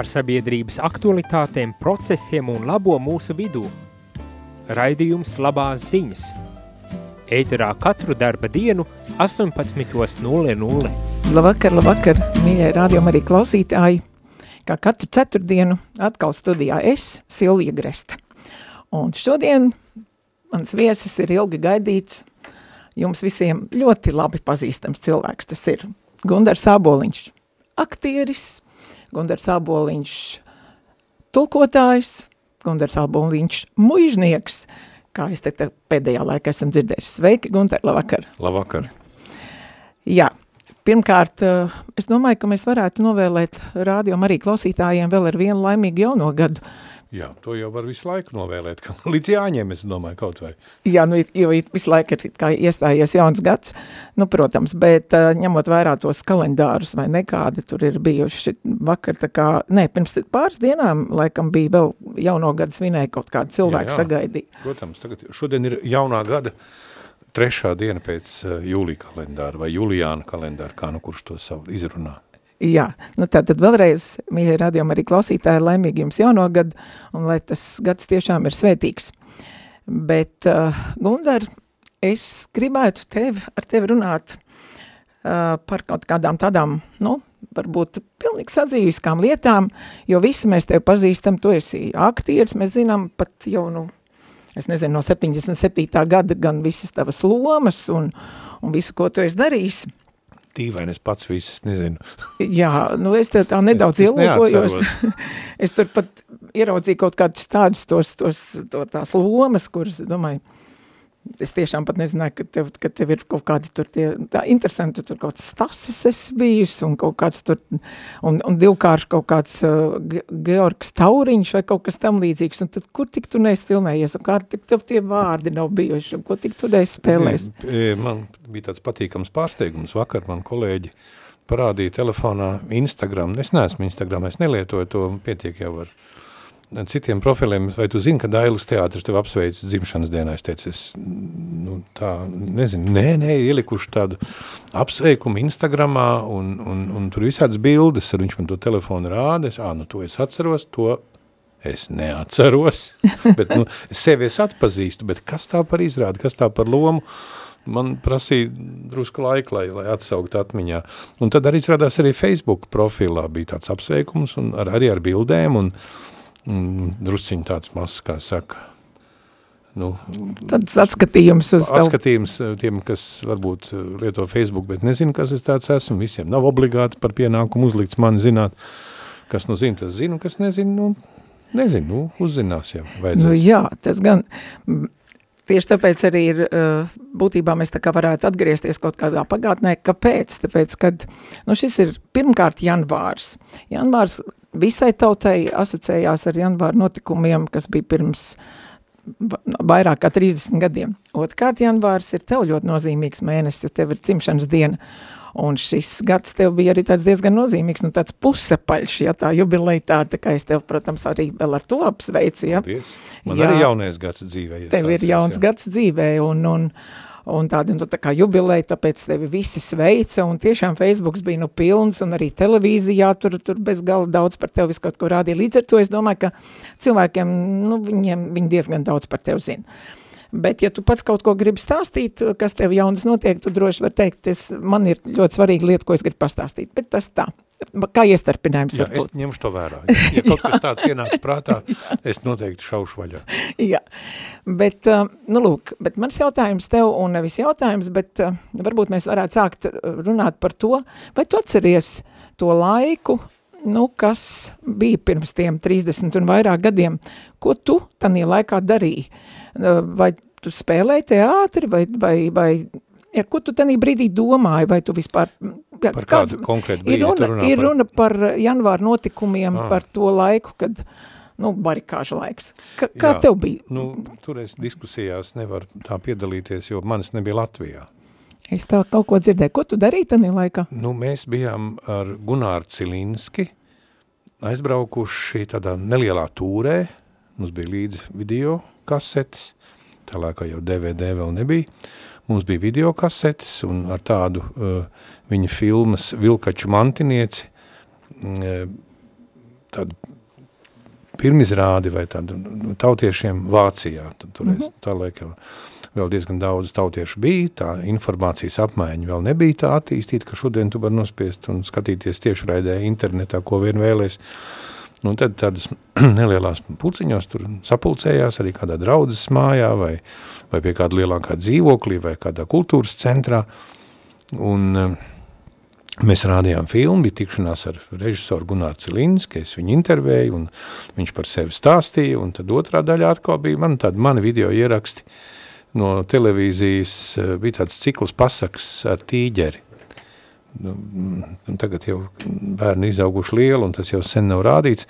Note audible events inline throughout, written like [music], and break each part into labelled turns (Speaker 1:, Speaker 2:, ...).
Speaker 1: par sabiedrības aktualitātēm, procesiem un labo mūsu vidū. Raidījums labās ziņas. Ēterā katru darba dienu 18.00.
Speaker 2: Labvakar, labvakar, mīļie rādījumi arī klausītāji. Kā katru ceturtdienu atkal studijā es, Silvija Gresta. Un šodien mans viesis ir ilgi gaidīts, jums visiem ļoti labi pazīstams cilvēks. Tas ir Gundars Āboliņš, aktieris, Gundars Āboliņš tulkotājs, Gundars Āboliņš muižnieks, kā es te, pēdējā laikā esam dzirdējuši. Sveiki, Gundar, labvakar.
Speaker 3: Labvakar.
Speaker 2: Jā, pirmkārt, eh, es domāju, ka mēs varētu novēlēt rādījumu arī klausītājiem vēl ar vienu laimīgu jauno gadu.
Speaker 3: Jā, to jau var visu laiku novēlēt, ka [laughs] līdz jāņem, es domāju, kaut vai.
Speaker 2: Jā, nu, jo visu laiku ir kā iestājies jauns gads, nu, protams, bet uh, ņemot vērā tos kalendārus vai nekādi tur ir bijuši vakar, tā kā, nē, pirms pāris dienām, laikam, bija vēl jauno gadu svinēja kaut kādu cilvēku jā, jā. sagaidīja.
Speaker 3: Protams, tagad šodien ir jaunā gada trešā diena pēc uh, jūlija kalendāra vai julijāna kalendāra, kā nu kurš to savu izrunā.
Speaker 2: Jā, nu tātad vēlreiz, mīļie radījumi arī klausītāji, laimīgi jums jauno gadu, un lai tas gads tiešām ir svētīgs. Bet, uh, Gundar, es gribētu tevi, ar tevi runāt uh, par kaut kādām tādām, nu, varbūt pilnīgi sadzīviskām lietām, jo visi mēs tevi pazīstam, tu esi aktieris, mēs zinām pat jau, nu, es nezinu, no 77. gada gan visas tavas lomas un, un visu, ko tu esi darījis
Speaker 3: dīvaini, es pats visus nezinu. [laughs]
Speaker 2: Jā, nu es tā nedaudz ielūkojos. es [laughs] tur pat ieraudzīju kaut kādus tādus tos, tos, to, tās lomas, kuras, domāju, es tiešām pat nezināju, ka tev, ka tev ir kaut kādi tur tie, tā interesanti, tur kaut kāds stasis esi bijis, un kaut kāds tur, un, un divkārši kaut kāds uh, Georgs Tauriņš vai kaut kas tam līdzīgs, un tad kur tik tu neesi filmējies, un kā tik tev tie vārdi nav bijuši, un ko tik tu neesi spēlējis?
Speaker 3: Man bija tāds patīkams pārsteigums, vakar man kolēģi parādīja telefonā Instagram, es neesmu Instagram, es nelietoju to, pietiek jau ar citiem profiliem, vai tu zini, ka Dailas teātris tev apsveic dzimšanas dienā? Es teicu, es nu, tā nezinu, nē, nē, ielikuši tādu apsveikumu Instagramā, un, un, un tur visādas bildes, ar viņš man to telefonu rāda, es, ā, nu to es atceros, to es neatceros, [laughs] bet nu, sevi es atpazīstu, bet kas tā par izrādi, kas tā par lomu, man prasīja drusku laika, lai, lai atsaukt atmiņā. Un tad arī izrādās arī Facebook profilā bija tāds apsveikums, un ar, arī ar bildēm, un, mm, drusciņi tāds mazs, kā saka, nu,
Speaker 2: tāds atskatījums uz
Speaker 3: tev. Atskatījums eh, tiem, kas varbūt eh, lieto Facebook, bet nezinu, kas es tāds esmu, visiem nav obligāti par pienākumu uzlikts mani zināt, kas nu zina, tas zinu, kas nezinu, nu, nezinu, nu, uzzinās jau, vajadzēs.
Speaker 2: Nu jā, tas gan, Tieši tāpēc arī ir, eh, būtībā mēs tā kā varētu atgriezties kaut kādā pagātnē. Kāpēc? Tāpēc, kad, nu šis ir pirmkārt janvārs. Janvārs visai tautai asociējās ar janvāru notikumiem, kas bija pirms vairāk kā 30 gadiem. Otkārt janvārs ir tev ļoti nozīmīgs mēnesis, jo tev ir cimšanas diena. Un šis gads tev bija arī tāds diezgan nozīmīgs, nu tāds pusepaļš, ja tā jubileja tā, tā kā es tev, protams, arī vēl ar to apsveicu, ja.
Speaker 3: Paldies. Man jā, arī jaunais gads dzīvē.
Speaker 2: Tev ir jauns jā. gads dzīvē, un, un, un tāda, nu, tā kā jubileja, tāpēc tevi visi sveica, un tiešām Facebooks bija, nu, pilns, un arī televīzijā tur, tur bez gala daudz par tevi visu kaut ko rādīja. Līdz ar to es domāju, ka cilvēkiem, nu, viņiem, viņi diezgan daudz par tevi zina. Bet, ja tu pats kaut ko gribi stāstīt, kas tev jaunas notiek, tu droši var teikt, es, man ir ļoti svarīga lieta, ko es gribu pastāstīt. Bet tas tā, kā iestarpinājums
Speaker 3: Jā, varbūt. es ņemšu to vērā. Ja [laughs] kaut kas tāds ienāks prātā, [laughs] es noteikti šaušu vaļā.
Speaker 2: Jā, bet, nu lūk, bet mans jautājums tev, un nevis jautājums, bet varbūt mēs varētu sākt runāt par to, vai tu atceries to laiku, nu, kas bija pirms tiem 30 un vairāk gadiem, ko tu tanī laikā darīji? Vai tu spēlēji teātri, vai, vai, vai ja, ko tu tanī brīdī domāji, vai tu vispār...
Speaker 3: Par kādu konkrētu brīdi
Speaker 2: ir runa, runā ir runa par, par janvāru notikumiem, ah. par to laiku, kad nu, barikāža laiks. Ka, kā Jā, tev bija?
Speaker 3: Nu, tur es diskusijās nevaru tā piedalīties, jo manis nebija Latvijā.
Speaker 2: Es tā kaut ko dzirdēju. Ko tu darīji tajā laikā?
Speaker 3: Nu, mēs bijām ar Gunāru Cilinski aizbraukuši tādā nelielā tūrē. Mums bija līdzi video kasetes, tā laikā jau DVD vēl nebija. Mums bija video kasetes un ar tādu uh, viņa filmas Vilkaču mantinieci uh, tādu pirmizrādi vai tādu nu, tautiešiem Vācijā. Tad, tur mm -hmm. tā laikā vēl diezgan daudz tautiešu bija, tā informācijas apmaiņa vēl nebija tā attīstīta, ka šodien tu var nospiest un skatīties tieši raidē internetā, ko vien vēlies. Nu, tad tādas [clears throat] nelielās pulciņos tur sapulcējās arī kādā draudzes mājā vai, vai pie kāda lielākā dzīvoklī vai kādā kultūras centrā. Un uh, Mēs rādījām filmu, bija tikšanās ar režisoru Gunāru Cilinski, es viņu intervēju, un viņš par sevi stāstīja, un tad otrā daļā atkal bija man tādi mani video ieraksti no televīzijas, eh, bija tāds cikls pasaks ar tīģeri. Nu, tagad jau bērni izauguši lielu, un tas jau sen nav rādīts.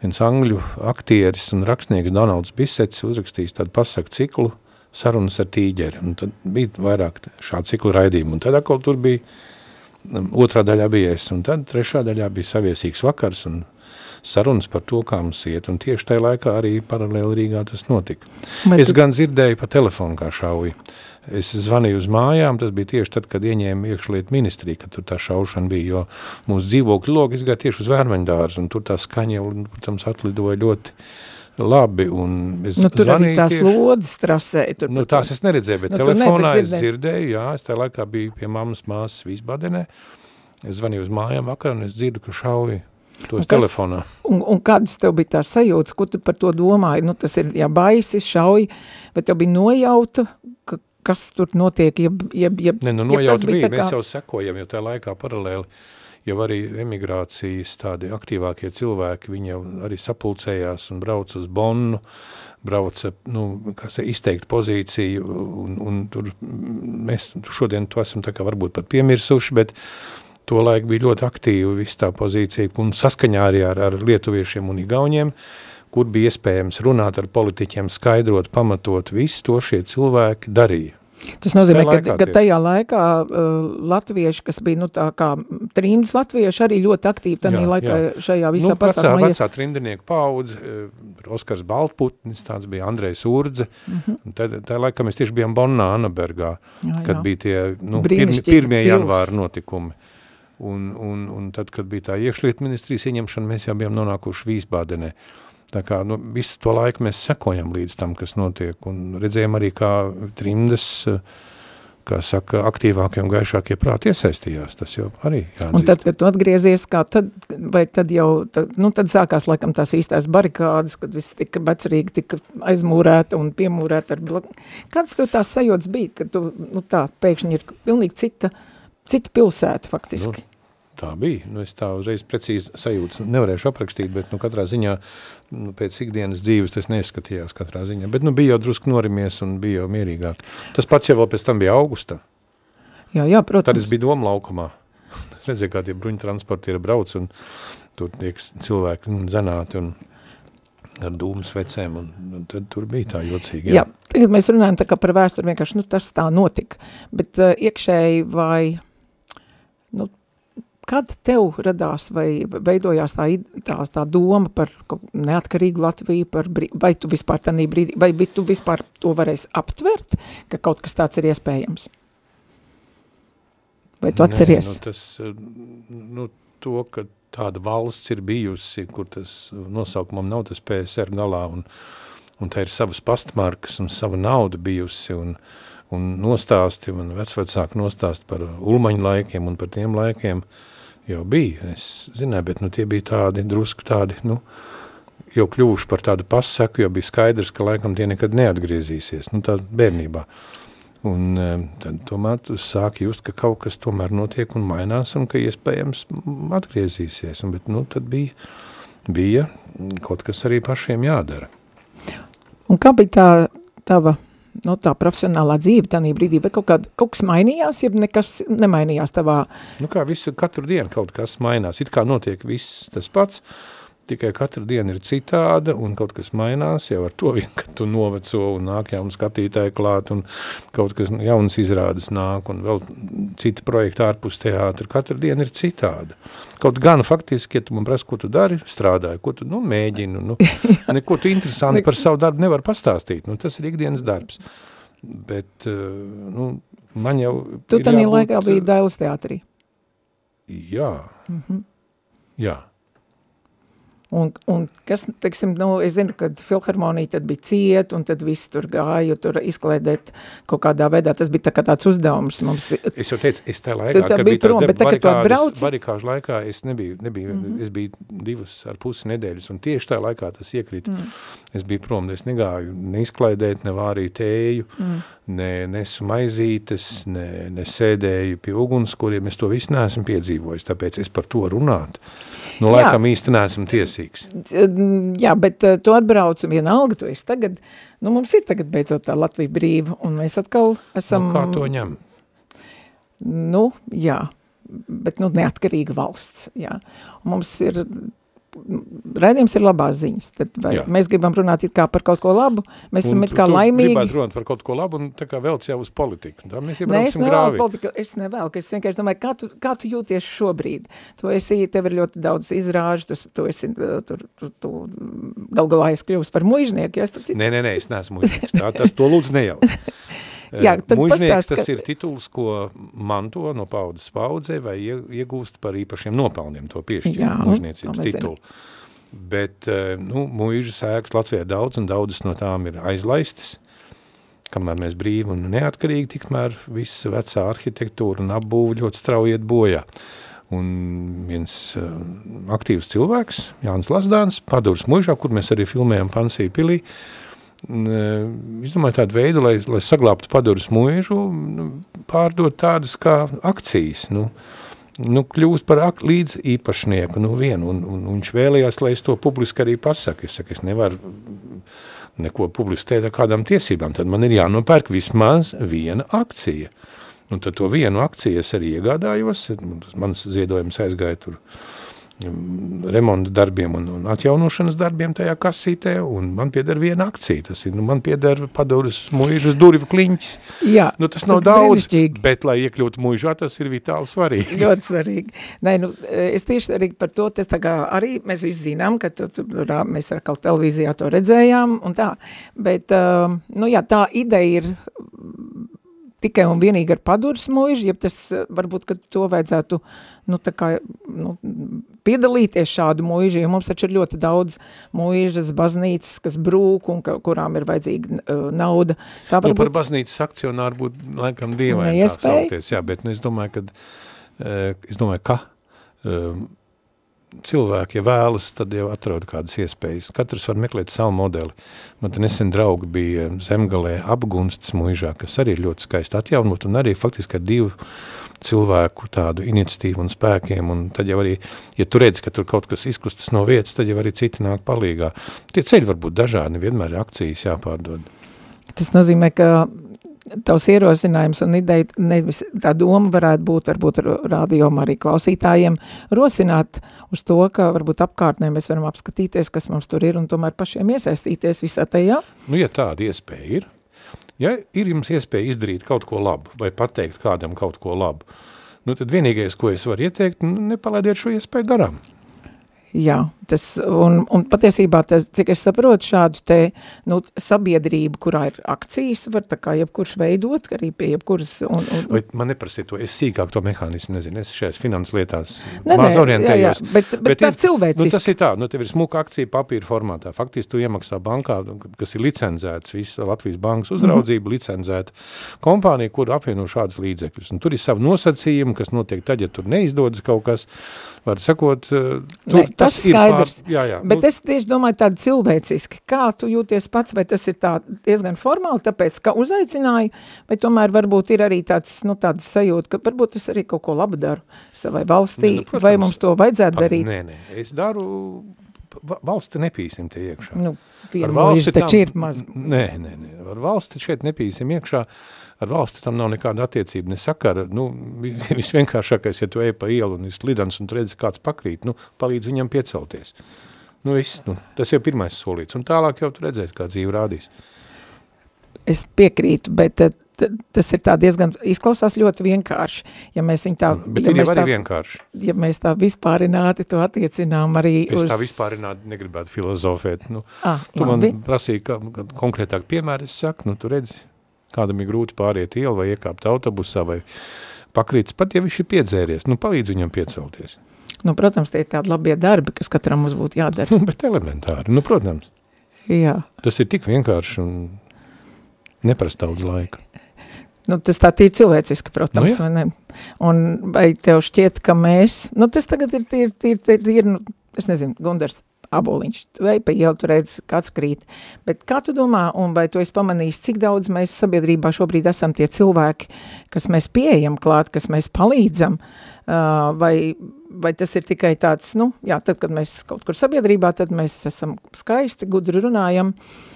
Speaker 3: Viens angļu aktieris un rakstnieks Donalds Bisets uzrakstījis tādu pasaku ciklu sarunas ar tīģeri, un tad bija vairāk šādu ciklu raidījumu, un tad atkal tur bija otrā daļā bija es, un tad trešā daļā bija saviesīgs vakars un sarunas par to, kā mums iet, un tieši tajā laikā arī paralēli Rīgā tas notika. Bet es tu... gan dzirdēju pa telefonu, kā šauja. Es zvanīju uz mājām, tas bija tieši tad, kad ieņēma iekšliet ministrija, kad tur tā šaušana bija, jo mūsu dzīvokļu logi izgāja tieši uz vērmeņdārzu, un tur tā skaņa protams, atlidoja ļoti labi. Un es
Speaker 2: nu, tur arī tās tieši, lodzes trasēja. Tur,
Speaker 3: nu, tās es neredzēju, bet nu, telefonā es dzirdēju, jā, es tajā laikā biju pie mammas māsas Vīsbadenē. Es zvanīju uz mājām vakar un es dzirdu, ka šauja tos kas, telefonā.
Speaker 2: Un, un kādas tev bija tās sajūtas, ko tu par to domāji? Nu, tas ir, jā, baisi, šauja, bet tev bija nojauta, ka, kas tur notiek, jeb, jeb, jeb,
Speaker 3: ne, nu, nojauta bija, bija kā... mēs jau sekojam, jo tajā laikā paralēli jau arī emigrācijas tādi aktīvākie cilvēki, viņi jau arī sapulcējās un brauc uz Bonnu, brauca, nu, kas izteikt pozīciju, un, un tur mēs šodien to esam tā kā varbūt pat piemirsuši, bet to laiku bija ļoti aktīva viss tā pozīcija, un saskaņā arī ar, ar lietuviešiem un igauņiem, kur bija iespējams runāt ar politiķiem, skaidrot, pamatot, visu to šie cilvēki darīja.
Speaker 2: Tas nozīmē, ka, ka tajā laikā uh, latvieši, kas bija nu, tā kā trījums latvieši, arī ļoti aktīvi tajā laikā jā. šajā visā nu, pasākumā.
Speaker 3: Vecā, vecā trindinieku paudze, uh, Oskars Baltputnis, tāds bija Andrejs Urdze, uh mhm. -huh. tad, tajā laikā mēs tieši bijām Bonnā, Anabergā, jā, kad jā. bija tie nu, pirmi, pirmie pils. janvāra notikumi. Un, un, un tad, kad bija tā iekšliet ministrijas ieņemšana, mēs jau bijām nonākuši Vīsbādenē. Tā kā nu, visu to laiku mēs sekojam līdz tam, kas notiek, un redzējām arī, kā trimdes, kā saka, aktīvākie un gaišākie prāti iesaistījās, tas jau arī jāatzīst.
Speaker 2: Un tad, kad tu atgriezies, kā tad, vai tad jau, tad, nu tad sākās laikam tās īstās barikādas, kad viss tika becerīgi, tika aizmūrēta un piemūrēta ar blok... Kāds tev tās sajūtas bija, ka tu, nu tā, pēkšņi ir pilnīgi cita, cita pilsēta faktiski?
Speaker 3: Nu, tā bija. Nu, es tā uzreiz precīzi sajūtas nevarēšu aprakstīt, bet nu, katrā ziņā nu, pēc ikdienas dzīves tas neskatījās katrā ziņā. Bet nu, bija jau drusku norimies un bija jau mierīgāk. Tas pats jau vēl pēc tam bija augustā.
Speaker 2: Jā, jā, protams.
Speaker 3: Tad es biju doma laukumā. [laughs] Redzēju, kā tie bruņu transporti ir brauc un tur tiek cilvēki zenāti un ar dūmu svecēm, un, un tad tur bija tā jocīgi.
Speaker 2: Jā, jā tagad mēs runājam tā kā par vēsturi, vienkārši, nu, tas tā notika, bet uh, iekšēji vai, nu, Kad tev radās vai veidojās tā, tā, tā doma par neatkarīgu Latviju, par, vai tu vispār tādā brīdī, vai tu vispār to varēsi aptvert, ka kaut kas tāds ir iespējams? Vai tu atceries?
Speaker 3: Nē, nu tas, nu, to, ka tāda valsts ir bijusi, kur tas nosaukumam nav tas PSR galā, un, un tā ir savas pastmarkas un sava nauda bijusi, un, un nostāsti, un vecvecāki nostāsti par ulmaņu laikiem un par tiem laikiem, uh, jau bija, es zināju, bet nu, tie bija tādi drusku tādi, nu, jau kļuvuši par tādu pasaku, jo bija skaidrs, ka laikam tie nekad neatgriezīsies, nu tā bērnībā. Un e, tad tomēr tu sāki just, ka kaut kas tomēr notiek un mainās un ka iespējams atgriezīsies. Un, bet nu tad bija, bija kaut kas arī pašiem jādara.
Speaker 2: Un kā bija tā tava nu, tā profesionālā dzīve tādā brīdī, vai kaut, kād, kaut kas mainījās, ja nekas nemainījās tavā?
Speaker 3: Nu kā visu, katru dienu kaut kas mainās, it kā notiek viss tas pats, tikai katra diena ir citāda un kaut kas mainās jau ar to [laughs] vien, ka tu noveco un nāk jauni skatītāji klāt un kaut kas jauns izrādes nāk un vēl citi projekti ārpus teātra. Katra diena ir citāda. Kaut gan faktiski, ja tu man prasa, ko tu dari, strādāji, ko tu nu, mēģini, nu, [laughs] neko tu interesanti par savu darbu nevar pastāstīt. Nu, tas ir ikdienas darbs. Bet, eh, nu, man jau
Speaker 2: Tu tādā laikā biji Dailas teātrī?
Speaker 3: Jā. Mm -hmm. Jā.
Speaker 2: Un, un kas, teiksim, nu, es zinu, kad filharmonija tad bija ciet, un tad viss tur gāja, tur izklēdēt kaut kādā veidā, tas bija tā kā tāds uzdevums mums.
Speaker 3: Es jau teicu, es tajā laikā,
Speaker 2: kad bija prom, bet tagad tu atbrauci?
Speaker 3: Barikāžu laikā es nebiju, nebiju mm -hmm. es biju divas ar pusi nedēļas, un tieši tajā laikā tas iekrīt. Mm. Es biju prom, es negāju neizklaidēt, ne vārīju tēju, mm. ne nesu maizītes, ne, ne sēdēju pie uguns, kuriem es to visu neesmu piedzīvojis, tāpēc es par to runāt. Nu, laikam Jā. īsti neesmu tiesīgs.
Speaker 2: Jā, bet uh, tu atbrauc vienalga, tu esi tagad, nu mums ir tagad beidzot tā Latvija brīva, un mēs atkal esam...
Speaker 3: Nu, kā to ņem?
Speaker 2: Nu, jā, bet nu neatkarīga valsts, jā. Un mums ir Raidījums ir labās ziņas, tad vai Jā. mēs gribam runāt it kā par kaut ko labu, mēs esam it kā laimīgi.
Speaker 3: gribētu runāt par kaut ko labu un tā kā velc jau uz politiku, tā mēs
Speaker 2: es nevēlu politiku, es nevēlu, ka es vienkārši domāju, kā tu, kā tu jūties šobrīd? Tu esi, tev ir ļoti daudz izrāžu, tu, tu esi, tur, tu, tu gal galā es kļūst par muižnieku, ja es tur citu.
Speaker 3: Nē, nē, nē, es neesmu muižnieks, tā, tas to lūdzu nejaut. [laughs]
Speaker 2: Jā, tad
Speaker 3: Mužnieks
Speaker 2: pastāst,
Speaker 3: tas
Speaker 2: ka...
Speaker 3: ir tituls, ko manto no paudzes paudzē vai iegūst par īpašiem nopelniem, to piešķir mužniecības titulu. Bet, eh, nu, mūža sēks Latvijā daudz, un daudzas no tām ir aizlaistas. Kamēr mēs brīvi un neatkarīgi, tikmēr visa vecā arhitektūra un apbūve ļoti strauji iet bojā. Un viens uh, aktīvs cilvēks, Jānis Lasdāns, padurs mužā, kur mēs arī filmējam Pansiju pilī, uh, izdomāja tādu veidu, lai, lai saglābtu padurs mužu, nu, pārdot tādas kā akcijas, nu, uh, nu, kļūst par līdz īpašnieku, nu vienu, un, un, un viņš vēlējās, lai es to publiski arī pasaku. Es saku, es nevaru neko publiski teikt ar kādām tiesībām, tad man ir jānopērk vismaz viena akcija. Un tad to vienu akciju es arī iegādājos, mans ziedojums aizgāja tur remonta darbiem un, un atjaunošanas darbiem tajā kasītē, un man pieder viena akcija, tas ir, nu, man pieder padoras muižas durvju kliņķis.
Speaker 2: Jā,
Speaker 3: nu, tas nav daudz, bet, lai iekļūtu muižā, tas ir vitāli svarīgi. [laughs]
Speaker 2: Ļoti svarīgi. Nē, nu, es tieši arī par to, tas tā kā arī mēs visi zinām, ka tu, tu, mēs ar kaut televīzijā to redzējām un tā, bet, uh, nu jā, tā ideja ir tikai un vienīgi ar padurs mūžu, ja tas varbūt, ka to vajadzētu, nu, tā kā, nu, piedalīties šādu mūžu, jo mums taču ir ļoti daudz mūžas baznīcas, kas brūk un ka, kurām ir vajadzīga uh, nauda.
Speaker 3: Tā varbūt... Nu, par baznīcas akcionāru būtu laikam dievaini tā saukties, jā, bet nu, es domāju, ka, uh, es domāju, ka uh, cilvēki, ja vēlas, tad jau atrod kādas iespējas. Katrs var meklēt savu modeli. Man te nesen draugi bija zemgalē apgunsts muižā, kas arī ir ļoti skaisti atjaunot un arī faktiski ar divu cilvēku tādu iniciatīvu un spēkiem, un tad jau arī, ja tu redzi, ka tur kaut kas izkustas no vietas, tad jau arī citi nāk palīgā. Tie ceļi var būt dažādi, vienmēr ir akcijas jāpārdod.
Speaker 2: Tas nozīmē, ka tavs ierosinājums un ideja, nevis tā doma varētu būt, varbūt rādījumā arī klausītājiem, rosināt uz to, ka varbūt apkārtnē mēs varam apskatīties, kas mums tur ir, un tomēr pašiem iesaistīties visā tajā?
Speaker 3: Nu, ja tāda iespēja ir, Ja ir jums iespēja izdarīt kaut ko labu vai pateikt kādam kaut ko labu, nu tad vienīgais, ko es varu ieteikt, nu, nepalaidiet šo iespēju garām.
Speaker 2: Jā, tas, un, un patiesībā, tas, cik es saprotu šādu te, nu, sabiedrību, kurā ir akcijas, var tā kā jebkurš veidot, arī pie jebkuras. Un, un,
Speaker 3: Vai man neprasīt to, es sīkāk to mehānismu nezinu, es šajās finanses lietās ne, maz orientējos.
Speaker 2: Jā, jā, bet, bet, bet tā cilvēciski.
Speaker 3: Nu, tas ir tā, nu, tev ir smuka akcija papīra formātā. Faktiski tu iemaksā bankā, kas ir licenzēts, visa Latvijas bankas uzraudzība, mm -hmm. licenzēta kompānija, kur apvieno šādas līdzekļus. Un tur ir savi nosacījumi, kas notiek tad, ja tur neizdodas kaut kas, var sakot, tur,
Speaker 2: ne, tas, tas skaidrs.
Speaker 3: Pār, jā, jā.
Speaker 2: Bet nu, es tieši domāju tādu cilvēciski, kā tu jūties pats, vai tas ir tā diezgan formāli, tāpēc, ka uzaicināju, vai tomēr varbūt ir arī tāds, nu, tāds sajūta, ka varbūt es arī kaut ko labu daru savai valstī, ne, nu, protams, vai mums to vajadzētu darīt?
Speaker 3: Nē, nē, es daru, valsti nepīsim te iekšā.
Speaker 2: Nu, vienu valsti taču ir maz.
Speaker 3: Nē, nē, nē, ar valsti šeit nepīsim iekšā, ar valsti tam nav nekāda attiecība, ne sakara. Nu, [laughs] visvienkāršākais, ja tu ej pa ielu un ir slidans un redzi, kāds pakrīt, nu, palīdz viņam piecelties. Nu, viss, nu, tas jau pirmais solīts, un tālāk jau tu redzēsi, kā dzīve rādīs.
Speaker 2: Es piekrītu, bet eh, tas ir tā diezgan, izklausās ļoti vienkārši. Ja mēs viņu tā...
Speaker 3: Bet
Speaker 2: ja
Speaker 3: ir jau arī
Speaker 2: tā,
Speaker 3: vienkārši.
Speaker 2: Ja mēs tā vispārināti to attiecinām arī
Speaker 3: es
Speaker 2: uz...
Speaker 3: Es tā vispārināti negribētu filozofēt. Nu,
Speaker 2: ah,
Speaker 3: tu
Speaker 2: labi.
Speaker 3: man prasīji, kā, konkrētāk piemēri es saku, nu, tu redzi, kādam ir grūti pāriet ielu vai iekāpt autobusā vai pakrītas, pat ja viņš ir piedzēries, nu palīdz viņam piecelties.
Speaker 2: Nu, protams, tie ir tādi labie darbi, kas katram mums būtu jādara.
Speaker 3: Nu, [laughs] bet elementāri, nu, protams.
Speaker 2: Jā.
Speaker 3: Tas ir tik vienkārši un neprast daudz laika.
Speaker 2: Nu, tas tā ir cilvēciski, protams,
Speaker 3: Nu, jā.
Speaker 2: vai ne? Un vai tev šķiet, ka mēs, nu, tas tagad ir, ir, ir, ir, ir nu, es nezinu, Gundars aboliņš, vai pa ielu tu redz, kāds krīt. Bet kā tu domā, un vai tu esi pamanījis, cik daudz mēs sabiedrībā šobrīd esam tie cilvēki, kas mēs pieejam klāt, kas mēs palīdzam, vai, vai tas ir tikai tāds, nu, jā, tad, kad mēs kaut kur sabiedrībā, tad mēs esam skaisti, gudri runājam,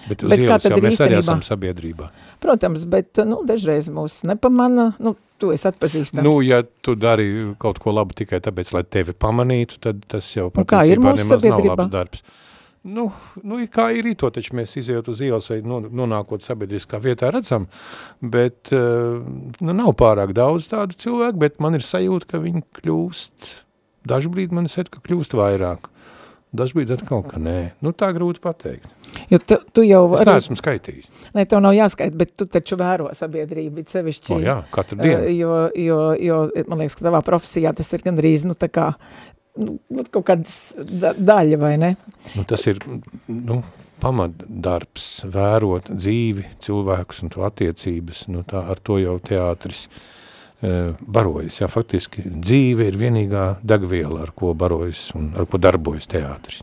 Speaker 3: Bet uz
Speaker 2: Bet kā
Speaker 3: ielas
Speaker 2: tad
Speaker 3: jau
Speaker 2: ir
Speaker 3: mēs arī
Speaker 2: īstenībā?
Speaker 3: esam sabiedrībā.
Speaker 2: protams, bet, nu, dažreiz mūs nepamana, nu, tu esi atpazīstams.
Speaker 3: Nu, ja tu dari kaut ko labu tikai tāpēc, lai tevi pamanītu, tad tas jau
Speaker 2: ir
Speaker 3: patiesībā nemaz nav
Speaker 2: sabiedrībā?
Speaker 3: labs darbs. Nu, nu, kā ir to, taču mēs izējot uz ielas vai nu- nonākot sabiedriskā vietā redzam, bet uh, nu, nav pārāk daudz tādu cilvēku, bet man ir sajūta, ka viņi kļūst, dažbrīd man ir ka kļūst vairāk, dažbrīd atkal, ka nē. Nu, tā grūti pateikt.
Speaker 2: Jo tu, tu jau
Speaker 3: Es neesmu skaitījis.
Speaker 2: ne, tev nav jāskait, bet tu taču vēro sabiedrību, sevišķi.
Speaker 3: O, jā, katru dienu.
Speaker 2: Uh, jo, jo, jo, man liekas, ka tavā profesijā tas ir gandrīz, nu, tā kā, nu, nu, kaut kāds da daļa, vai ne?
Speaker 3: Nu, tas ir nu, pamatdarbs, vērot dzīvi, cilvēkus un to attiecības. Nu, tā, ar to jau teātris e, barojas. Jā, faktiski dzīve ir vienīgā degviela, ar ko barojas un ar ko darbojas teātris.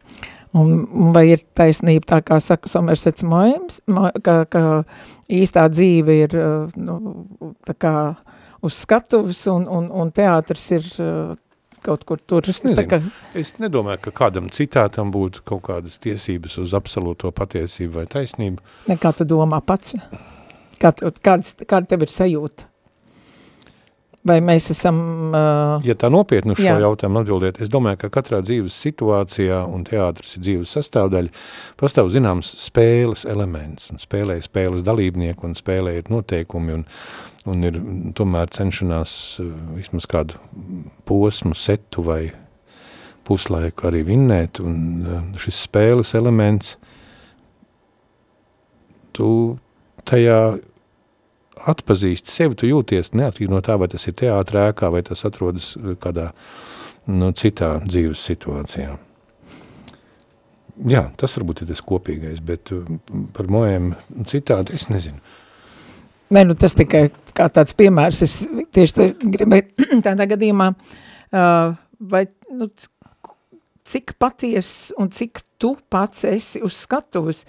Speaker 2: Un, vai ir taisnība tā, kā saka Somersets Mojams, ka, ka īstā dzīve ir, uh, nu, tā kā uz skatuves un, un, un teātris ir uh, kaut kur tur.
Speaker 3: Es nezinu.
Speaker 2: Kā,
Speaker 3: Es nedomāju, ka kādam citātam būtu kaut kādas tiesības uz absolūto patiesību vai taisnību.
Speaker 2: ne, kā tu domā pats? Kā, kāds, kāda tev ir sajūta? Vai mēs esam... Uh,
Speaker 3: Ja tā nopietni uz šo jautājumu atbildiet, es domāju, ka katrā dzīves situācijā, un teātris ir dzīves sastāvdaļa, pastāv zināms spēles elements, un spēlē spēles dalībnieki, un spēlē ir noteikumi, un, un ir tomēr cenšanās eh, vismaz kādu posmu, setu vai puslaiku arī vinnēt, un eh, šis spēles elements, tu tajā atpazīst sevi, tu jūties neatkarīgi no tā, vai tas ir teātrā ēkā, vai tas atrodas eh, kādā nu, citā dzīves situācijā. Jā, tas varbūt ir tas kopīgais, bet uh, par mojiem citādi es nezinu.
Speaker 2: Ne, nu tas tikai kā tāds piemērs, es tieši gribēju [clears throat] tādā gadījumā, uh, vai, nu, cik paties un cik tu pats esi uz skatuves,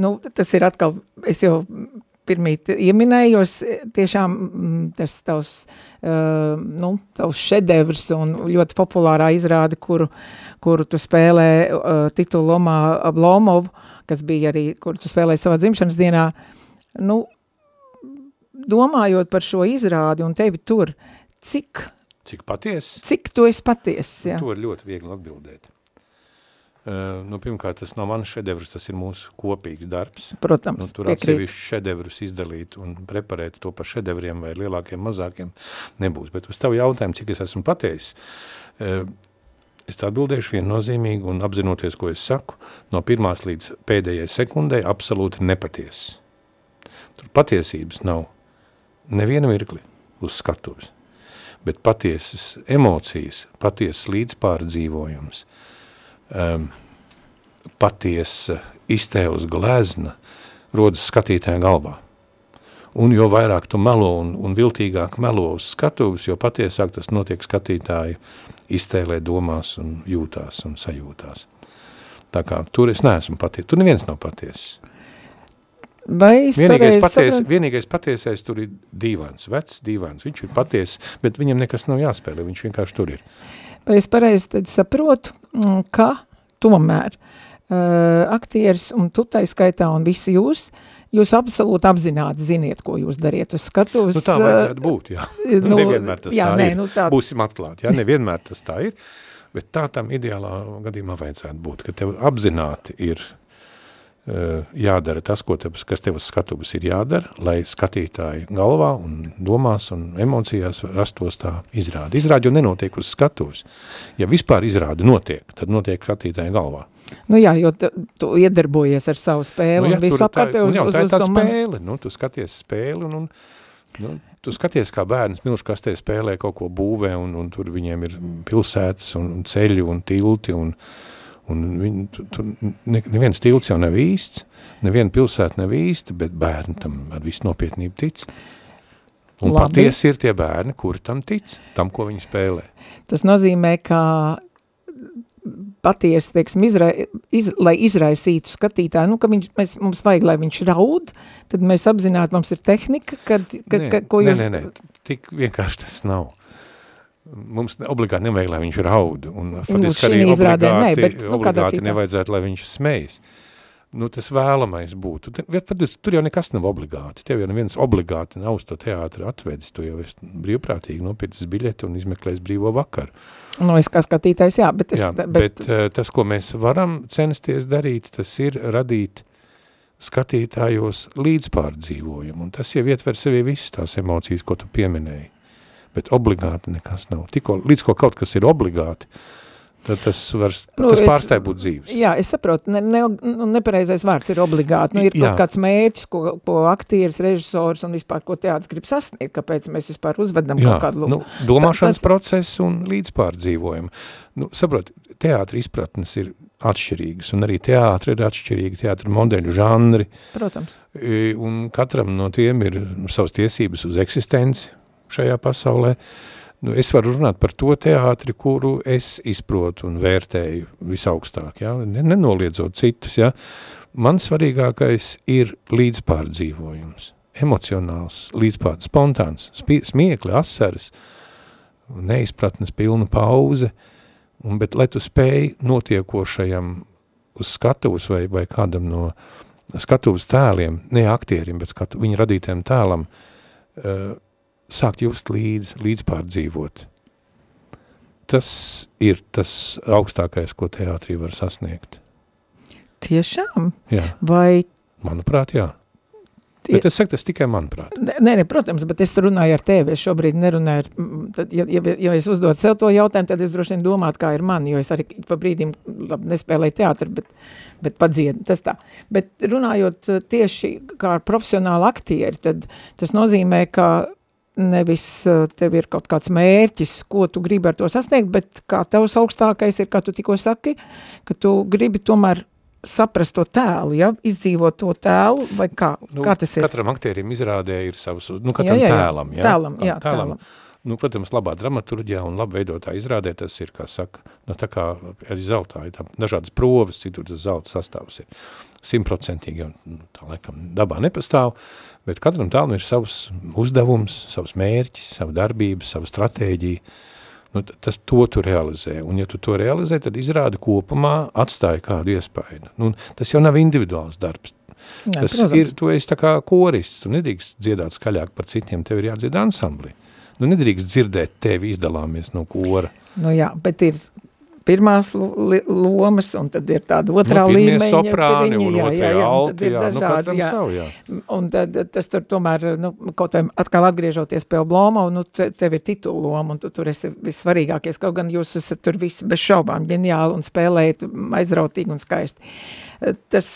Speaker 2: nu, tas ir atkal, es jau pirmīt ieminējos, tiešām mm, tas tavs, uh, nu, tavs šedevrs un ļoti populārā izrāde, kuru, kuru tu spēlē uh, titulu Lomā Ablomovu, kas bija arī, kuru tu spēlēji savā dzimšanas dienā, nu, domājot par šo izrādi un tevi tur, cik,
Speaker 3: Cik patiesi?
Speaker 2: cik tu esi patiess, jā?
Speaker 3: To ir ļoti viegli atbildēt. Uh, nu, pirmkārt, tas nav mans šedevrs, tas ir mūsu kopīgs darbs. Nu,
Speaker 2: Protams,
Speaker 3: tur
Speaker 2: piekrīt.
Speaker 3: atsevišķi šedevrus izdarīt un preparēt to par šedevriem vai lielākiem, mazākiem nebūs. Bet uz tavu jautājumu, cik es esmu pateicis, eh, es atbildēšu viennozīmīgi un apzinoties, ko es saku, no pirmās līdz pēdējai sekundē absolūti nepatiesas. Tur patiesības nav neviena mirkli uz skatuves, bet patiesas emocijas, patiesas līdzpārdzīvojums, um, patiesa iztēles glezna rodas skatītāja galvā. Un jo vairāk tu melo un, un viltīgāk melo uz skatuves, jo patiesāk tas notiek skatītāju iztēlē, domās un jūtās un sajūtās. Tā kā tur es neesmu patiesa, tur neviens nav patiesas.
Speaker 2: Vai es
Speaker 3: Vienīgais, paties,
Speaker 2: sapratu?
Speaker 3: vienīgais patiesais tur ir dīvains, vecs dīvains, viņš ir patiesa, bet viņam nekas nav jāspēlē, viņš vienkārši tur ir.
Speaker 2: Vai es pareizi tad saprotu, mm, ka tomēr uh, aktieris un tu tai skaitā un visi jūs, jūs absolūti apzināti ziniet, ko jūs dariet uz skatuves.
Speaker 3: Nu, tā vajadzētu būt, jā.
Speaker 2: uh,
Speaker 3: Nu, nevienmēr tas
Speaker 2: jā,
Speaker 3: tā
Speaker 2: nē,
Speaker 3: ir.
Speaker 2: Nu, tā,
Speaker 3: Būsim atklāti, jā, nevienmēr tas tā ir, bet tā tam ideālā gadījumā vajadzētu būt, ka tev apzināti ir uh, jādara tas, ko tev, kas tev uz skatuves ir jādara, lai skatītāji galvā un domās un emocijās rastos tā izrāda. Izrāda jau nenotiek uz skatuves. Ja vispār izrāda notiek, tad notiek skatītāji galvā.
Speaker 2: nu jā, jo tu, iedarbojies ar savu spēli
Speaker 3: ja,
Speaker 2: un visu apkārt
Speaker 3: tā,
Speaker 2: uz,
Speaker 3: nu, jā,
Speaker 2: uz, uz
Speaker 3: tā
Speaker 2: to man-
Speaker 3: spēle, nu, tu skaties spēli un, un nu, tu skaties, kā bērns milškastē spēlē kaut ko būvē, un, un tur viņiem ir pilsētas, un, un ceļi, un tilti, un, un viņi, tu, tu, ne, neviens tilts jau nav īsts, neviena pilsēta nav īsta, bet bērni tam ar visu nopietnību tic. Un Labi. patiesi ir tie bērni, kuri tam tic, tam, ko viņi spēlē.
Speaker 2: Tas nozīmē, ka patiesi, teiksim, izra, iz, lai izraisītu skatītāju, nu, ka viņš, mēs, mums vajag, lai viņš raud, tad mēs apzināti, mums ir tehnika, kad, kad,
Speaker 3: nē,
Speaker 2: ka, ko jūs...
Speaker 3: Nē, nē, nē, tik vienkārši tas nav. Mums obligāti nevajag, lai viņš raud, un
Speaker 2: nu,
Speaker 3: faktiski arī obligāti, nē, bet, nu, obligāti nevajadzētu, lai viņš smejas. Nu, tas vēlamais būtu. Tur jau nekas nav obligāti. Tev jau neviens obligāti nav uz to teātri atvedis. Tu jau esi brīvprātīgi nopircis biļeti un izmeklējis brīvo vakaru.
Speaker 2: Nu, es kā skatītājs, jā, bet, es,
Speaker 3: jā, bet, bet uh, tas, ko mēs varam censties darīt, tas ir radīt skatītājos līdzpārdzīvojumu, un tas jau ietver sevi visas tās emocijas, ko tu pieminēji. Bet obligāti nekas nav. Tikko, līdz ko kaut kas ir obligāti, Tad tas, var, nu, tas pārstāj būt dzīves.
Speaker 2: Jā, es saprotu, ne, ne, nu, nepareizais vārds ir obligāti. Nu, ir jā. kaut kāds mērķis, ko, ko aktieris, režisors un vispār, ko teātris grib sasniegt, kāpēc mēs vispār uzvedam jā, kaut kādu...
Speaker 3: Nu, domāšanas tas... procesu un līdzpārdzīvojumu. Nu, saprot, teātra izpratnes ir atšķirīgas, un arī teātra ir atšķirīga, teātra modeļu žanri.
Speaker 2: Protams.
Speaker 3: Un katram no tiem ir savas tiesības uz eksistenci šajā pasaulē. Nu, es varu runāt par to teātri, kuru es izprotu un vērtēju visaugstāk, ja? nenoliedzot citus. Ja? Man svarīgākais ir līdzpārdzīvojums, emocionāls, līdzpār, spontāns, smiekli, asaras, neizpratnes pilna pauze, un, bet lai tu spēj notiekošajam uz skatuvus vai, vai kādam no skatuvus tēliem, ne aktierim, bet skatu, viņa radītiem tēlam, uh, sākt just līdz, līdz pārdzīvot. Tas ir tas augstākais, ko teātrī var sasniegt.
Speaker 2: Tiešām?
Speaker 3: Jā.
Speaker 2: Vai...
Speaker 3: Manuprāt, jā. Bet es saku, tas tikai manuprāt.
Speaker 2: Nē, nē, protams, bet es runāju ar tevi, es šobrīd nerunāju, ar, tad, ja, ja, ja es uzdot sev to jautājumu, tad es droši vien domātu, kā ir man, jo es arī pa brīdim labi, nespēlēju teātri, bet, bet padzied, tas tā. Bet runājot tieši kā ar profesionālu aktieri, tad tas nozīmē, ka nevis eh, tev ir kaut kāds mērķis, ko tu gribi ar to sasniegt, bet kā tavs augstākais ir, kā tu tikko saki, ka tu gribi tomēr saprast to tēlu, ja? izdzīvot to tēlu, vai kā,
Speaker 3: nu,
Speaker 2: kā tas ir?
Speaker 3: Katram aktierim izrādē ir savs, nu, katram jā, jā, jā. tēlam, ja?
Speaker 2: Tēlam, jā, tēlam. tēlam.
Speaker 3: Nu, protams, labā dramaturģijā un labi veidotā izrādē tas ir, kā saka, nu, tā kā arī zeltā, ir dažādas provas, citur tas zelta sastāvs ir simtprocentīgi, un nu, tā laikam dabā nepastāv, bet katram tēlam ir savs uzdevums, savs mērķis, savu darbību, savu stratēģiju, nu, tas to tu realizē, un ja tu to realizē, tad izrāda kopumā atstāja kādu iespēju. Nu, tas jau nav individuāls darbs, Jā, tas protams. ir, tu esi tā kā korists, tu nedrīkst dziedāt skaļāk par citiem, tev ir jādzied ansamblī nu nedrīkst dzirdēt tevi izdalāmies no kora.
Speaker 2: Nu jā, bet ir pirmās lomas, un tad ir tāda otrā
Speaker 3: nu,
Speaker 2: līmeņa.
Speaker 3: soprāni piriņa, un jā, jā, jā, alti, jā, dažādi, nu, jā. Savu, jā.
Speaker 2: Un tad tas tur tomēr, nu, kaut vai atkal atgriežoties pie Obloma, un nu, te, tev ir titula loma, un tu tur esi vissvarīgākies, kaut gan jūs esat tur visi bez šaubām ģeniāli un spēlējat aizrautīgi un skaisti. Tas,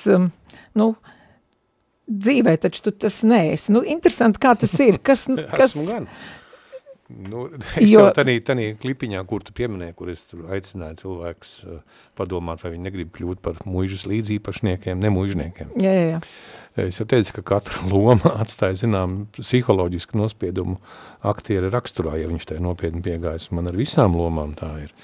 Speaker 2: nu, dzīvē taču tu tas neesi. Nu, interesanti, kā tas ir. Kas, [laughs] kas.
Speaker 3: Nu, [laughs] es jo, jau tanī klipiņā, kur tu pieminēji, kur es tur aicināju cilvēkus uh, padomāt, vai viņi negrib kļūt par muižas līdzīpašniekiem, ne muižniekiem.
Speaker 2: Jā, jā, jā.
Speaker 3: Es jau teicu, ka katra [laughs] loma atstāja, zinām, psiholoģisku nospiedumu aktiera raksturā, ja viņš tai nopietni piegājas. Man ar visām lomām tā ir.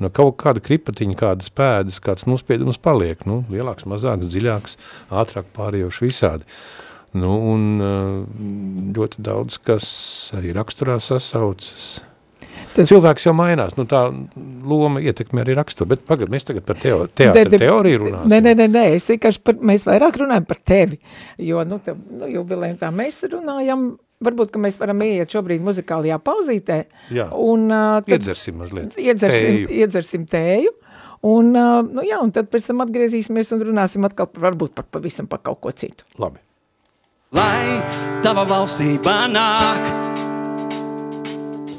Speaker 3: No kaut kāda kripatiņa, kādas pēdas, kāds nospiedums paliek, nu, lielāks, mazāks, dziļāks, ātrāk pārējoši visādi. Uh, Nu, un eh, ļoti daudz, kas arī raksturā sasaucas. Tas... Cilvēks jau mainās, nu tā loma ietekmē arī raksturu, bet pagad, mēs tagad par teo, teātra de, de, teoriju runāsim.
Speaker 2: Nē, nē, nē, nē, es vienkārši par, mēs vairāk runājam par tevi, jo, nu, te, nu jubilējum tā mēs runājam, varbūt, ka mēs varam ieiet šobrīd muzikālajā pauzītē.
Speaker 3: Jā,
Speaker 2: un, uh, tad,
Speaker 3: iedzersim mazliet.
Speaker 2: Iedzersim tēju. Iedzersim tēju. Un, uh, nu jā, un tad pēc tam atgriezīsimies un runāsim atkal par, varbūt par pavisam par kaut ko citu.
Speaker 3: Labi
Speaker 4: lai tava valstība nāk,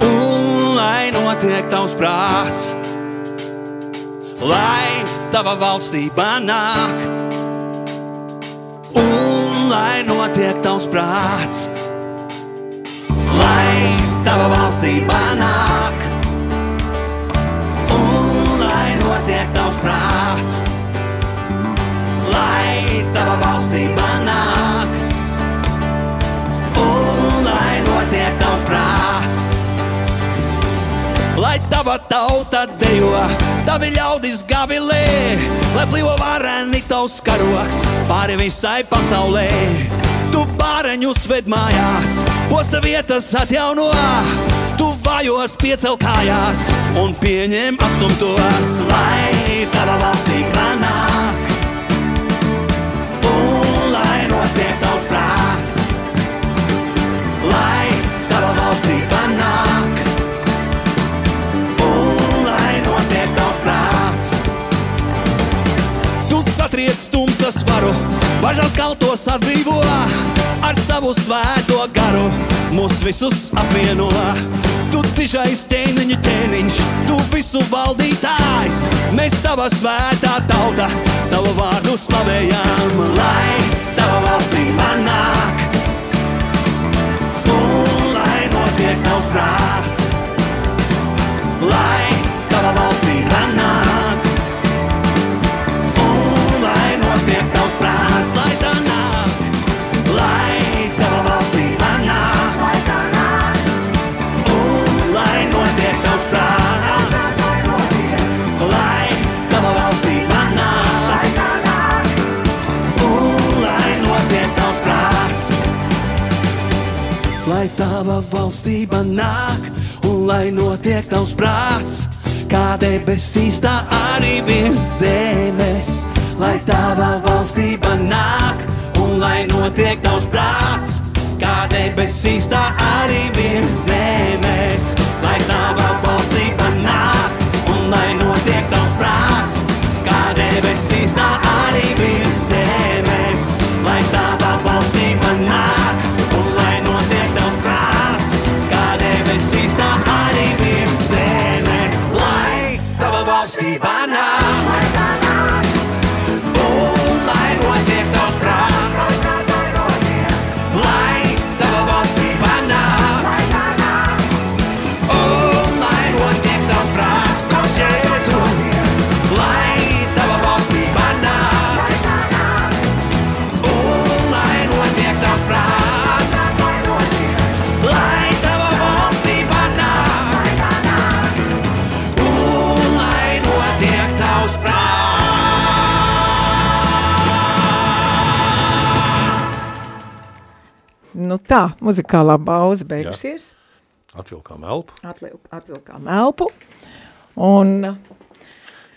Speaker 4: un lai notiek tavs prāts, lai tava valstība nāk, un lai notiek tavs prāts. Lai tava valstība nāk. Un lai notiek tavs prāts, lai tava valstība nāk. Lai tava tauta dejo, tavi ļaudis gavilē, lai plīvo vareni tavs karoks pāri visai pasaulē. Tu pāreņus ved mājās, posta vietas atjauno, tu vājos piecel kājās un pieņem astumtos, lai tava valstība nāk. Bažas kaltos atbrīvo, ar savu svēto garu mūs visus apvieno. Tu tiešais ķēniņa ķēniņš, tu visu valdītājs, mēs tava svētā tauta, tavu vārdu slavējam, lai tava valstība nāk. Un lai notiek tavs prāts, lai tava valstība nāk. Prāts, lai tā nāk, lai tava valstība nāk. Un lai notiek tavs prāts, lai tava valstība nāk. Un lai notiek tavs prāts, lai tava valstība nāk, un lai notiek tavs prāts, kā debesīs, tā arī virs zemes. Lai tava valstība nāk, un lai notiek tavs prāts, kā debesīs, tā arī virs zemes. Lai tava valstība nāk, un lai notiek tavs prāts, kā debesīs, tā arī virs zemes. Tā,
Speaker 2: muzikālā pauze beigusies.
Speaker 3: Atvilkām elpu.
Speaker 2: Atvilk, atvilkām elpu. Un,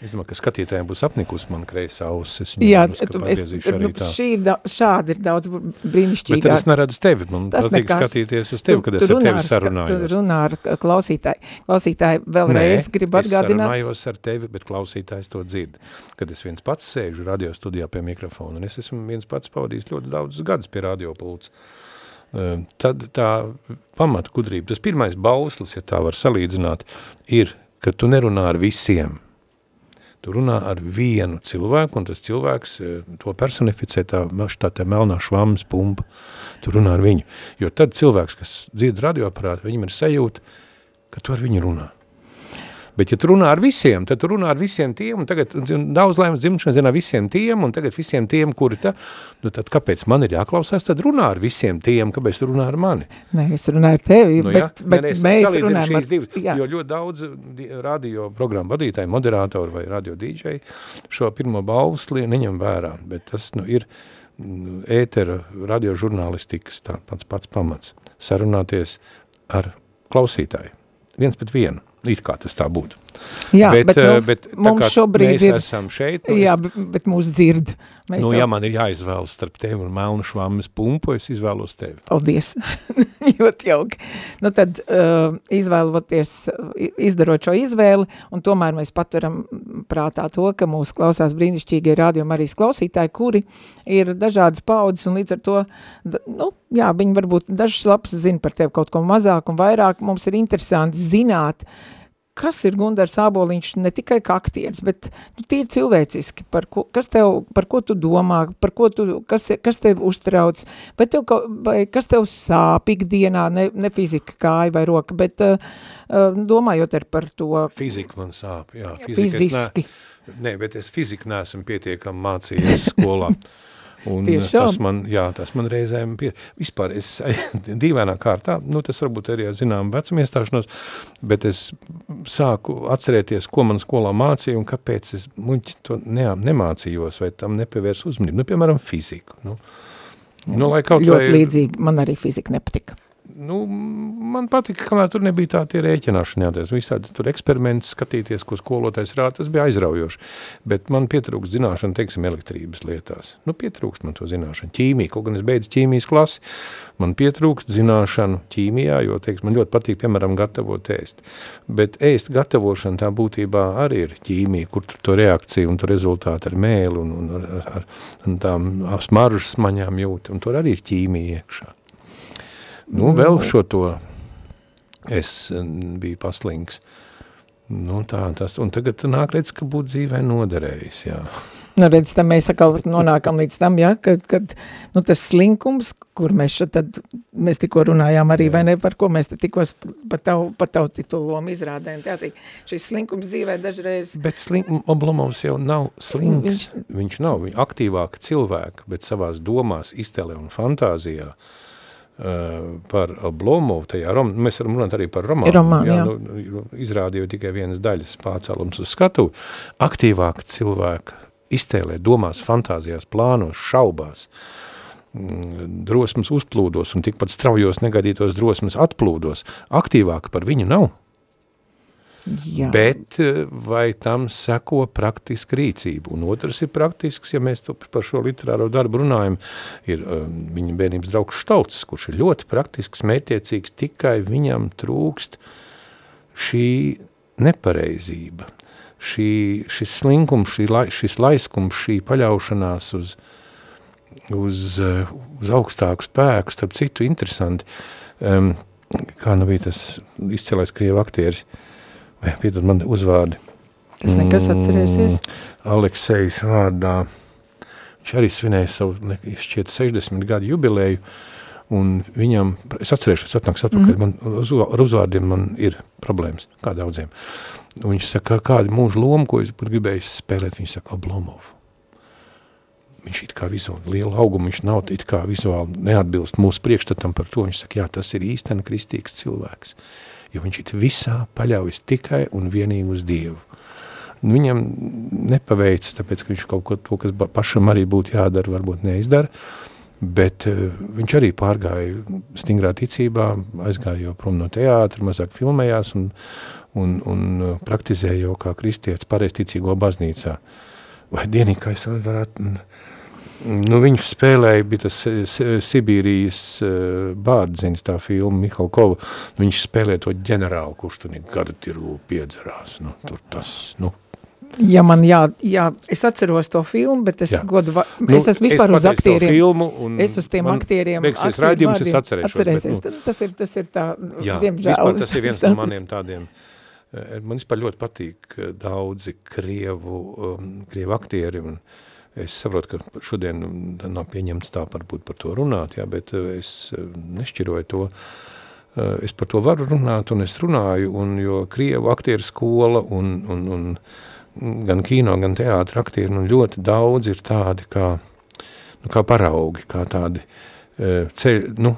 Speaker 3: Es domāju, ka skatītājiem būs apnikusi man kreisā auss. Es
Speaker 2: jā, tu, es, nu, šī ir, da, šādi ir daudz bu-
Speaker 3: Bet
Speaker 2: brīnišķīgāk.
Speaker 3: es neredzu tevi. Man
Speaker 2: Tas
Speaker 3: patīk
Speaker 2: nekas.
Speaker 3: skatīties uz tevi, kad es ar tevi
Speaker 2: ska- Tu
Speaker 3: sarunājos.
Speaker 2: runā ar klausītāju. Klausītāji vēlreiz gribu
Speaker 3: es
Speaker 2: atgādināt.
Speaker 3: sarunājos ar tevi, bet klausītājs to dzird. Kad es viens pats sēžu radio studijā pie mikrofona, un es esmu viens pats pavadījis ļoti daudz gadus pie radiopults, tad tā pamata gudrība, tas pirmais bauslis, ja tā var salīdzināt, ir, ka tu nerunā ar visiem. Tu runā ar vienu cilvēku, un tas cilvēks eh, to personificē tā, tā, tā melnā švammas pumpa. Tu runā ar viņu. Jo tad cilvēks, kas dzird radioaparātu, viņam ir sajūta, ka tu ar viņu runā. Bet, ja tu runā ar visiem, tad tu runā ar visiem tiem, un tagad daudz laimes dzimšanas dienā visiem tiem, un tagad visiem tiem, kuri tā, nu tad kāpēc man ir jāklausās, tad runā ar visiem tiem, kāpēc tu runā ar mani?
Speaker 2: Nē, es runāju ar tevi,
Speaker 3: Nu,
Speaker 2: bet,
Speaker 3: ja?
Speaker 2: bet
Speaker 3: Nē,
Speaker 2: mēs runājam ar...
Speaker 3: divas,
Speaker 2: jā.
Speaker 3: Jo ļoti daudz di- radio programmu vadītāji, moderātori vai radio DJ šo pirmo bausli neņem vērā, bet tas nu, ir mm, ētera radiožurnālistikas tā pats pats pamats. Sarunāties ar klausītāju. Viens pret vienu. It kā tas tā būtu.
Speaker 2: Jā,
Speaker 3: bet,
Speaker 2: bet,
Speaker 3: eh,
Speaker 2: nu,
Speaker 3: bet tā
Speaker 2: mums šobrīd
Speaker 3: mēs
Speaker 2: ir-
Speaker 3: esam šeit, nu,
Speaker 2: Jā,
Speaker 3: es,
Speaker 2: bet, bet mūs dzird. Mēs
Speaker 3: nu,
Speaker 2: jau-
Speaker 3: ja man ir jāizvēlas starp tevi un melnu švammas pumpu, es izvēlos tevi.
Speaker 2: Paldies. [laughs] Ļoti jauki. Nu tad uh, izvēloties, uh, izdarot šo izvēli, un tomēr mēs paturam prātā to, ka mūs klausās brīnišķīgie rādījumi arī klausītāji, kuri ir dažādas paudzes, un līdz ar to, nu, jā, viņi varbūt dažas lapas zina par tevi kaut ko mazāk un vairāk. Mums ir interesanti zināt, kas ir Gundars Āboliņš ne tikai kā aktieris, bet nu, tīri cilvēciski, par ko, kas tev, par ko tu domā, par ko tu, kas, kas tev uztrauc, vai tev, vai kas tev sāp ikdienā, ne, ne fizika kāja vai roka, bet uh, domājot ar par to.
Speaker 3: Fizika man sāp, jā.
Speaker 2: Fizika fiziski.
Speaker 3: Nē, bet es fiziku neesmu pietiekami mācījies skolā. [laughs] Un
Speaker 2: Tieši
Speaker 3: tas man, jā, tas man reizēm pie... Vispār es [laughs] dīvainā kārtā, nu tas varbūt arī zinām vecuma iestāšanos, bet es sāku atcerēties, ko man skolā mācīja un kāpēc es muļķi to ne, nemācījos vai tam nepievērs uzmanību. Nu, piemēram, fiziku. Nu,
Speaker 2: nu, lai kaut ļoti vai... līdzīgi, man arī fizika nepatika
Speaker 3: nu, man patika, kamēr tur nebija tā tie rēķināšana jāties, visādi tur eksperimenti skatīties, ko skolotājs rāda, tas bija aizraujoši, bet man pietrūkst zināšana, teiksim, elektrības lietās. Nu, pietrūkst man to zināšanu. Ķīmija, kaut gan es beidzu ķīmijas klasi, man pietrūkst zināšanu ķīmijā, jo, teiksim, man ļoti patīk, piemēram, gatavot ēst. Bet ēst gatavošana tā būtībā arī ir ķīmija, kur tur to reakciju un to rezultātu ar mēlu un, un ar, ar, ar tām smaržas maņām jūt, un tur arī ir ķīmija iekšā. Nu, vēl šo to es biju paslings. Nu, tā, tas, un tagad nāk redz, ka būtu dzīvē noderējis, jā.
Speaker 2: Nu, redz, tam mēs atkal nonākam līdz tam, ja, kad, kad nu, tas slinkums, kur mēs šeit tad, mēs tikko runājām arī, jā. vai ne, par ko mēs te tikos par tavu, par tavu titulomu izrādēm, teātrī, šis slinkums dzīvē dažreiz...
Speaker 3: Bet slink, Oblomovs jau nav slinks, viņš, viņš nav, viņš aktīvāka cilvēka, bet savās domās, iztēlē un fantāzijā, Uh, par Blomu, tajā rom, mēs varam runāt arī par romānu,
Speaker 2: Romān, jā, jā.
Speaker 3: Nu, izrādīju tikai vienas daļas pārcēlums uz skatu, aktīvāk cilvēka iztēlē, domās, fantāzijās, plānos, šaubās, mm, drosmas uzplūdos un tikpat straujos negaidītos drosmas atplūdos, aktīvāk par viņu nav.
Speaker 2: Jā.
Speaker 3: Bet eh, vai tam seko praktiska rīcība? Un otrs ir praktisks, ja mēs par šo literāro darbu runājam, ir um, viņa bērnības draugs Štauts, kurš ir ļoti praktisks, mērķiecīgs, tikai viņam trūkst šī nepareizība, šī, šis slinkums, šī, lai, šis laiskums, šī paļaušanās uz, uz, eh, uz augstāku spēku, starp citu interesanti, um, kā nu bija tas izcelais krievu aktieris, uh, piedod man uzvārdi.
Speaker 2: Tas nekas atcerēsies?
Speaker 3: Mm, Aleksejs vārdā. Viņš arī svinēja savu, šķiet, 60 gadu jubilēju, un viņam, es atcerēšos, atnāks atpakaļ, mm man uz, ar uzvārdiem man ir problēmas, kā daudziem. Un viņš saka, kādu mūžu lomu, ko es būtu gribējis spēlēt, viņš saka, Oblomov. Viņš it kā vizuāli, liela auguma, viņš nav it kā vizuāli neatbilst mūsu priekšstatam par to, viņš saka, jā, tas ir īstena kristīgs cilvēks jo viņš it visā paļaujas tikai un vienīgi uz Dievu. Viņam nepaveic, tāpēc, ka viņš kaut ko to, kas pašam arī būtu jādara, varbūt neizdara, bet uh, viņš arī pārgāja stingrā ticībā, aizgāja jau prom no teātra, mazāk filmējās un, un, un uh, praktizēja jau kā kristietis pareizticīgo baznīcā. Vai dienīgi, kā es varētu Nu, viņš spēlēja, bija tas Sibīrijas uh, bārdziņas tā filma Mihalkova, viņš spēlēja to ģenerālu, kurš tur gadu tirgu piedzerās, nu, tur tas, nu.
Speaker 2: Ja man jā, jā, es atceros to filmu, bet es jā. godu, nu, es esmu vispār es uz aktieriem,
Speaker 3: filmu un
Speaker 2: es uz tiem aktieriem,
Speaker 3: beigsies raidījums, es atcerēšos.
Speaker 2: Atcerēsies,
Speaker 3: bet,
Speaker 2: nu, tas ir, tas ir tā,
Speaker 3: jā,
Speaker 2: diemžēl.
Speaker 3: tas ir viens no maniem tādiem, eh, man vispār ļoti patīk eh, daudzi krievu, um, krievu aktieri un, uh, Es saprotu, ka šodien nav pieņemts tā varbūt par to runāt, jā, bet eh, es eh, nešķiroju to. Eh, es par to varu runāt, un es runāju, un jo Krievu aktieru skola un, un, un gan kino, gan teātra aktieri, nu ļoti daudz ir tādi kā, nu, kā paraugi, kā tādi ceļ, nu,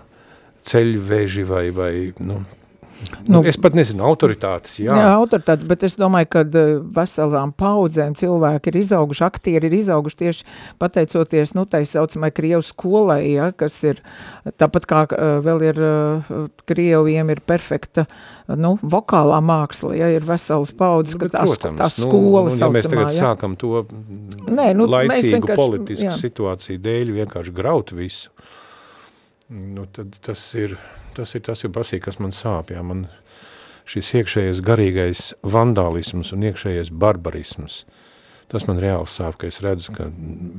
Speaker 3: ceļveži vai, vai nu, Nu, es pat nezinu, autoritātes, jā.
Speaker 2: Jā, autoritātes, bet es domāju, ka eh, veselām paudzēm cilvēki ir izauguši, aktieri ir izauguši tieši pateicoties, nu, tai saucamai Krievu skolai, ja, kas ir, tāpat kā uh, vēl ir uh, Krieviem ir perfekta, nu, vokālā māksla, ja, ir veselas paudzes,
Speaker 3: nu,
Speaker 2: ka tā,
Speaker 3: protams,
Speaker 2: tā skola
Speaker 3: nu,
Speaker 2: saucamā,
Speaker 3: ja mēs tagad
Speaker 2: ja.
Speaker 3: sākam to
Speaker 2: Nē, nu,
Speaker 3: laicīgu politisku jā. situāciju dēļ vienkārši graut visu, nu, tad tas ir tas ir tas, jo prasīja, kas man sāp, jā, man šis iekšējais garīgais vandālisms un iekšējais barbarisms, tas man reāli sāp, ka es redzu, ka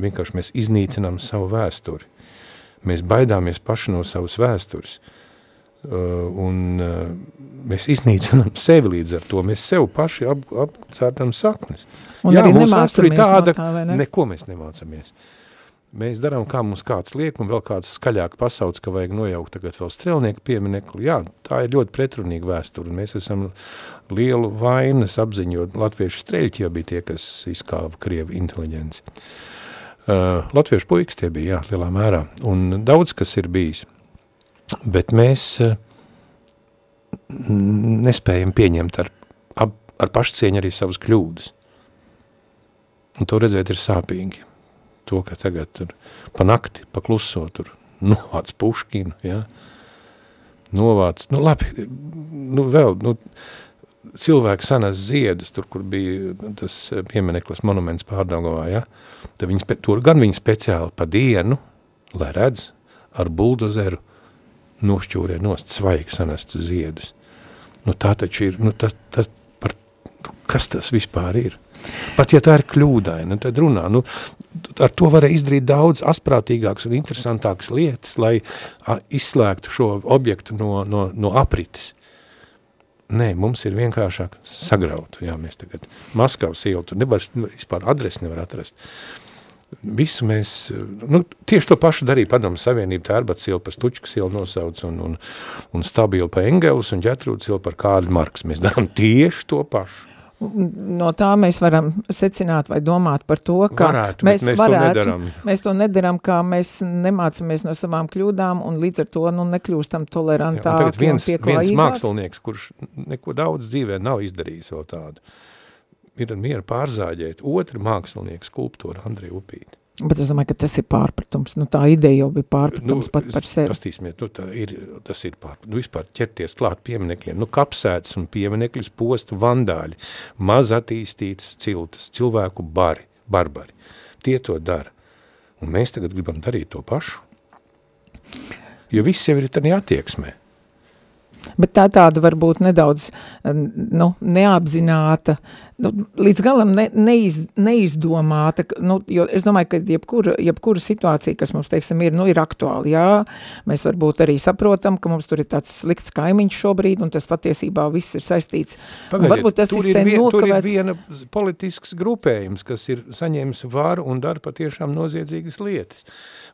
Speaker 3: vienkārši mēs iznīcinām savu vēsturi. Mēs baidāmies paši no savas vēstures. un mēs iznīcinām sevi līdz ar to, mēs sev paši ap, apcērtam saknes.
Speaker 2: Un Jā, arī nemācamies tāda, no tā, vai ne?
Speaker 3: Neko mēs nemācamies. Mēs darām, kā mums kāds liek, un vēl kāds skaļāk pasauc, ka vajag nojaukt tagad vēl strelnieku pieminekli. Jā, tā ir ļoti pretrunīga vēsture, un mēs esam lielu vainas apziņu, jo latviešu streļķi jau bija tie, kas izkāva Krievu inteliģenci. Uh, latviešu puikas tie bija, jā, lielā mērā, un daudz kas ir bijis, bet mēs uh, nespējam pieņemt ar, ar, ar pašcieņu arī savas kļūdas. Un to redzēt ir sāpīgi. To, ka tagad tur pa nakti, pa kluso tur [laughs] novāc Puškinu, ja? novāc, nu labi, nu vēl, nu, cilvēki sanas ziedus, tur, kur bija tas piemineklis monuments pārdagovā, ja? tad viņi, tur gan viņi speciāli pa dienu, lai redz, ar buldozeru nošķūrē nost svaigi sanestu ziedus. Nu tā taču ir, nu tas, tas par, nu, kas tas vispār ir? Pat ja tā ir kļūdaina, tad runā, nu, ar to varēja izdarīt daudz asprātīgākas un interesantākas lietas, lai izslēgtu šo objektu no, no, no aprites. Nē, mums ir vienkāršāk sagraut, jā, mēs tagad Maskavas ielu, tur nevar, vispār adresi nevar atrast. Visu mēs, nu, tieši to pašu darīja padomu savienību, Tērbats ielu par Stučkas ielu nosauc un, un, un Stabilu par Engelus un Ģetrūdas ielu par Kārļu Marks. Mēs darām tieši to pašu.
Speaker 2: No tā mēs varam secināt vai domāt par to, ka
Speaker 3: varētu, mēs, mēs varētu, to nedaram.
Speaker 2: mēs to nedaram, kā mēs nemācamies no savām kļūdām un līdz ar to nu, nekļūstam tolerantāki
Speaker 3: Jā, un viens, viens mākslinieks, kurš neko daudz dzīvē nav izdarījis vēl tādu, ir ar mieru pārzāģēt otru mākslinieku skulptūru Andriju Upīti.
Speaker 2: Bet es domāju, ka tas ir pārpratums. Nu, tā ideja jau bija pārpratums nu, pat par sevi.
Speaker 3: Pastīsimies, nu, ir, tas ir pārpratums. Nu, vispār ķerties klāt pieminekļiem. Nu, kapsētas un pieminekļus postu vandāļi, maz attīstītas ciltas, cilvēku bari, barbari. Tie to dara. Un mēs tagad gribam darīt to pašu. Jo viss jau ir tādā attieksmē.
Speaker 2: Bet tā tāda varbūt nedaudz nu, neapzināta, nu, līdz galam ne, neiz, neizdomāta, nu, jo es domāju, ka jebkura, jebkura situācija, kas mums, teiksim, ir, nu, ir aktuāli, jā, mēs varbūt arī saprotam, ka mums tur ir tāds slikts kaimiņš šobrīd, un tas patiesībā viss ir saistīts.
Speaker 3: Pagaidiet, varbūt tas ir sen vien, nokavēts. Tur ir viena politisks grupējums, kas ir saņēmis varu un dara patiešām noziedzīgas lietas,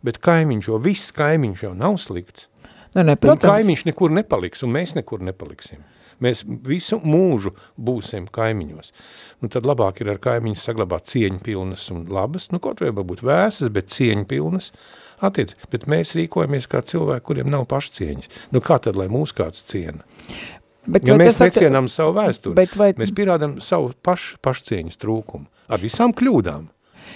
Speaker 3: bet kaimiņš, jo viss kaimiņš jau nav slikts.
Speaker 2: Ne, ne, protams.
Speaker 3: Un kaimiņš nekur nepaliks, un mēs nekur nepaliksim. Mēs visu mūžu būsim kaimiņos. Nu, tad labāk ir ar kaimiņu saglabāt cieņu pilnas un labas, nu, kaut vai būt vēsas, bet cieņu pilnas, attiec, bet mēs rīkojamies kā cilvēki, kuriem nav pašcieņas. Nu, kā tad, lai mūs kāds ciena? Bet ja mēs necienām at... savu vēsturi, bet vai... mēs pierādam savu paš, pašcieņas trūkumu ar visām kļūdām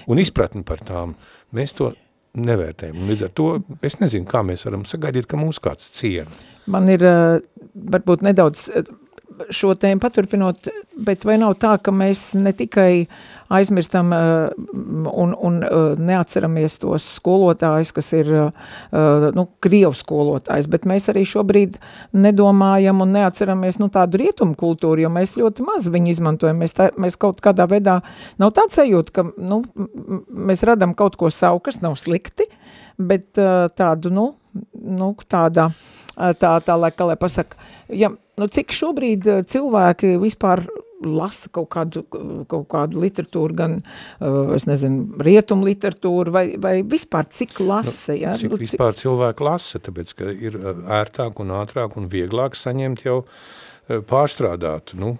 Speaker 3: un izpratni par tām. Mēs to nevērtējam. Līdz ar to es nezinu, kā mēs varam sagaidīt, ka mūs kāds ciena.
Speaker 2: Man ir varbūt nedaudz šo tēmu paturpinot, bet vai nav tā, ka mēs ne tikai aizmirstam uh, un, un uh, neatceramies tos skolotājus, kas ir uh, nu, Krievu skolotājs, bet mēs arī šobrīd nedomājam un neatceramies nu, tādu rietumu kultūru, jo mēs ļoti maz viņu izmantojam. Mēs, tā, mēs kaut kādā veidā nav tāds sajūta, ka nu, mēs radam kaut ko savu, kas nav slikti, bet uh, tādu, nu, nu tādā, tā, tā lai, kā lai pasaka, ja, nu, cik šobrīd cilvēki vispār lasa kaut kādu, kaut kādu literatūru, gan, uh, es nezinu, rietumu literatūru, vai, vai vispār cik lasa, nu,
Speaker 3: ja? Cik nu, vispār cik... cilvēki lasa, tāpēc, ka ir ērtāk un ātrāk un vieglāk saņemt jau uh, Eh, pārstrādātu, nu,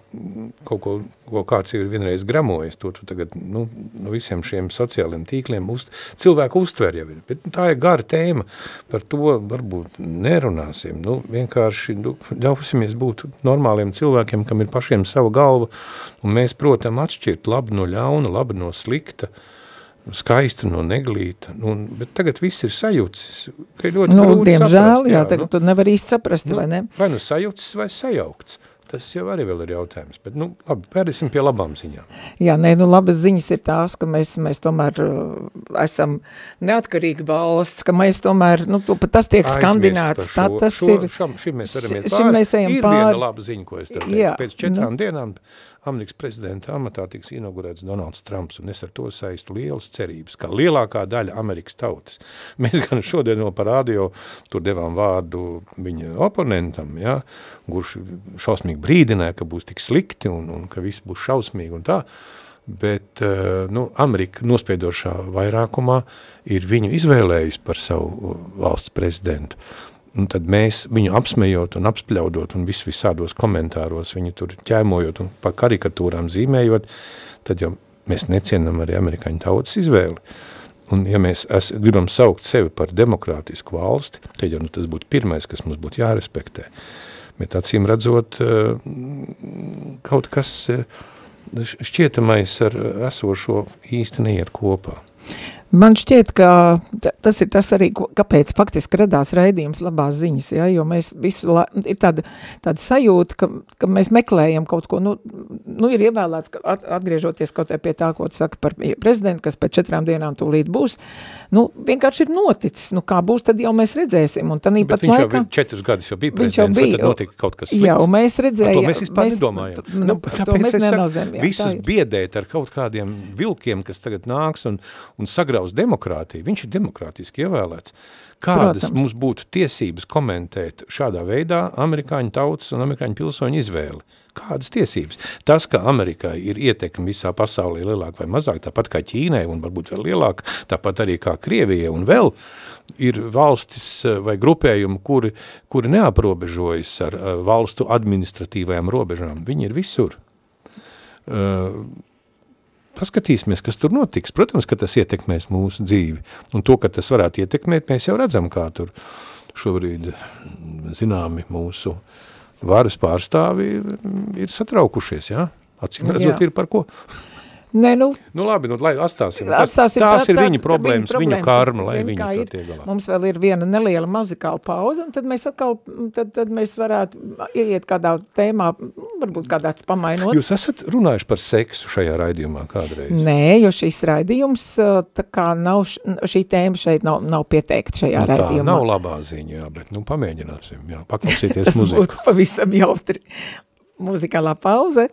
Speaker 3: kaut ko, ko kāds ir vienreiz gramojis, to tu tagad, nu, no visiem šiem sociāliem tīkliem uz, cilvēku uztver jau ir, bet tā ir gara tēma, par to varbūt nerunāsim, nu, vienkārši, nu, ļausimies būt normāliem cilvēkiem, kam ir pašiem sava galva, un mēs, protam, atšķirt labu no ļauna, labu no slikta, skaista no neglīta, un, bet tagad viss ir sajūcis, ka ir ļoti
Speaker 2: nu, diemžēl, saprast, jā, jā, tagad nu, tu nevar īsti saprast,
Speaker 3: nu,
Speaker 2: vai ne?
Speaker 3: Vai nu sajūcis vai sajaukts. Tas jau arī vēl ir jautājums, bet, nu, labi, pērēsim pie labām ziņām.
Speaker 2: Jā, nē, nu, labas ziņas ir tās, ka mēs, mēs tomēr uh, esam neatkarīgi valsts, ka mēs tomēr, nu, to, tas tiek Aizmirst skandināts, tā tas
Speaker 3: šo,
Speaker 2: ir.
Speaker 3: Šam, šim mēs varam iet
Speaker 2: pāri. Mēs ejam
Speaker 3: ir
Speaker 2: pāri.
Speaker 3: viena laba ziņa, ko es tev teicu. Pēc četrām nu. dienām Amerikas prezidenta amatā tiks inaugurēts Donalds Trumps, un es ar to saistu lielas cerības, kā lielākā daļa Amerikas tautas. [laughs] Mēs gan šodien no parādio tur devām vārdu viņa oponentam, ja, kurš šausmīgi brīdināja, ka būs tik slikti un, un ka viss būs šausmīgi un tā, bet eh, nu, Amerika nospiedošā vairākumā ir viņu izvēlējusi par savu valsts prezidentu. Un tad mēs viņu apsmejot un apspļaudot un vis visādos komentāros viņu tur ķēmojot un pa karikatūrām zīmējot, tad jau mēs necienam arī amerikāņu tautas izvēli. Un ja mēs es, gribam saukt sevi par demokrātisku valsti, tad jau nu, tas būtu pirmais, kas mums būtu jārespektē. Bet acīm redzot, eh, kaut kas eh, šķietamais ar esošo īsti neiet kopā.
Speaker 5: Man šķiet, ka tas ir tas arī, kāpēc faktiski radās raidījums labās ziņas, ja, jo mēs visu, la, ir tāda, tāda sajūta, ka, ka mēs meklējam kaut ko, nu, nu ir ievēlēts, ka atgriežoties kaut pie tā, ko saka par prezidentu, kas pēc četrām dienām tūlīt būs, nu, vienkārši ir noticis, nu, kā būs, tad jau mēs redzēsim, un tanī pat
Speaker 3: viņš
Speaker 5: laikā...
Speaker 3: jau četrus gadus jau bija prezidents, vai tad notika kaut kas slikts?
Speaker 5: Jā, un mēs redzējām...
Speaker 3: To mēs vispār mēs, nedomājam.
Speaker 5: Nu, nu, [laughs] to mēs nenozēm, jā,
Speaker 3: visus biedēt ar kaut kādiem vilkiem, kas tagad nāks un, un sagraus demokrātiju, demokrātija, viņš ir demokrātiski ievēlēts. Kādas Protams. mums būtu tiesības komentēt šādā veidā amerikāņu tautas un amerikāņu pilsoņu izvēli? Kādas tiesības? Tas, ka Amerikai ir ietekme visā pasaulē lielāka vai mazāk, tāpat kā Ķīnai un varbūt vēl lielāka, tāpat arī kā Krievijai un vēl, ir valstis eh, vai grupējumi, kuri, kuri neaprobežojas ar eh, valstu administratīvajām robežām. Viņi ir visur. Uh, paskatīsimies, kas tur notiks. Protams, ka tas ietekmēs mūsu dzīvi. Un to, ka tas varētu ietekmēt, mēs jau redzam, kā tur šobrīd zināmi mūsu varas pārstāvi ir satraukušies, jā? Acīm redzot, ir par ko.
Speaker 5: Nē, nu,
Speaker 3: nu labi, nu, lai atstāsim.
Speaker 5: atstāsim
Speaker 3: tās
Speaker 5: tā,
Speaker 3: ir
Speaker 5: tā,
Speaker 3: viņa problēmas, viņa, viņa karma, lai
Speaker 5: zin,
Speaker 3: viņa
Speaker 5: ir, tiek galā. Mums vēl ir viena neliela muzikāla pauze, un tad mēs atkal, tad, tad mēs varētu ieiet kādā tēmā, varbūt kādāds pamainot.
Speaker 3: Jūs esat runājuši par seksu šajā raidījumā kādreiz?
Speaker 5: Nē, jo šis raidījums, tā kā nav, šī tēma šeit nav, nav pieteikta šajā nu, raidījumā.
Speaker 3: Nav labā ziņa, jā, bet nu pamēģināsim, jā, paklausīties muziku.
Speaker 5: Tas būtu pavisam jautri. Muzikālā pauze.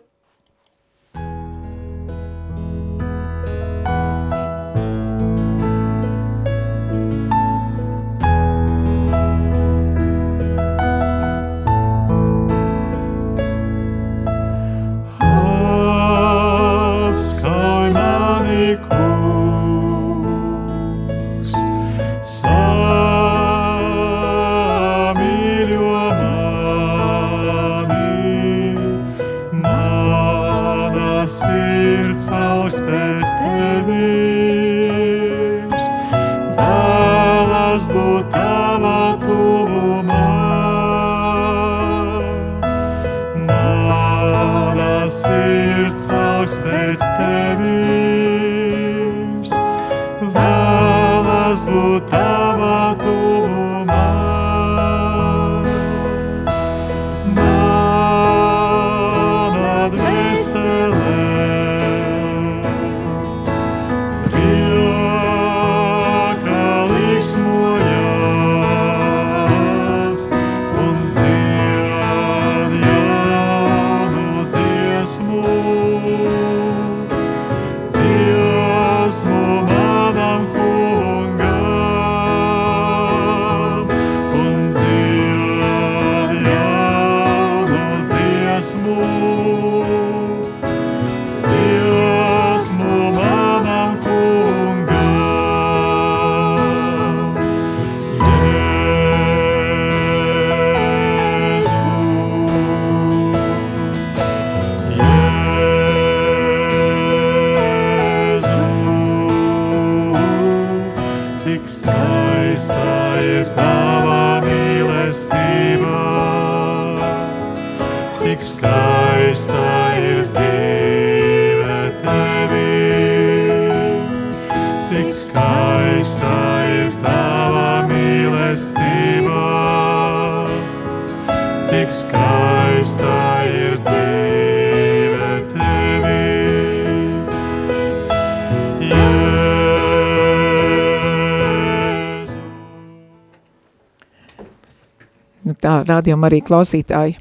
Speaker 5: Tā rādījuma arī klausītāji.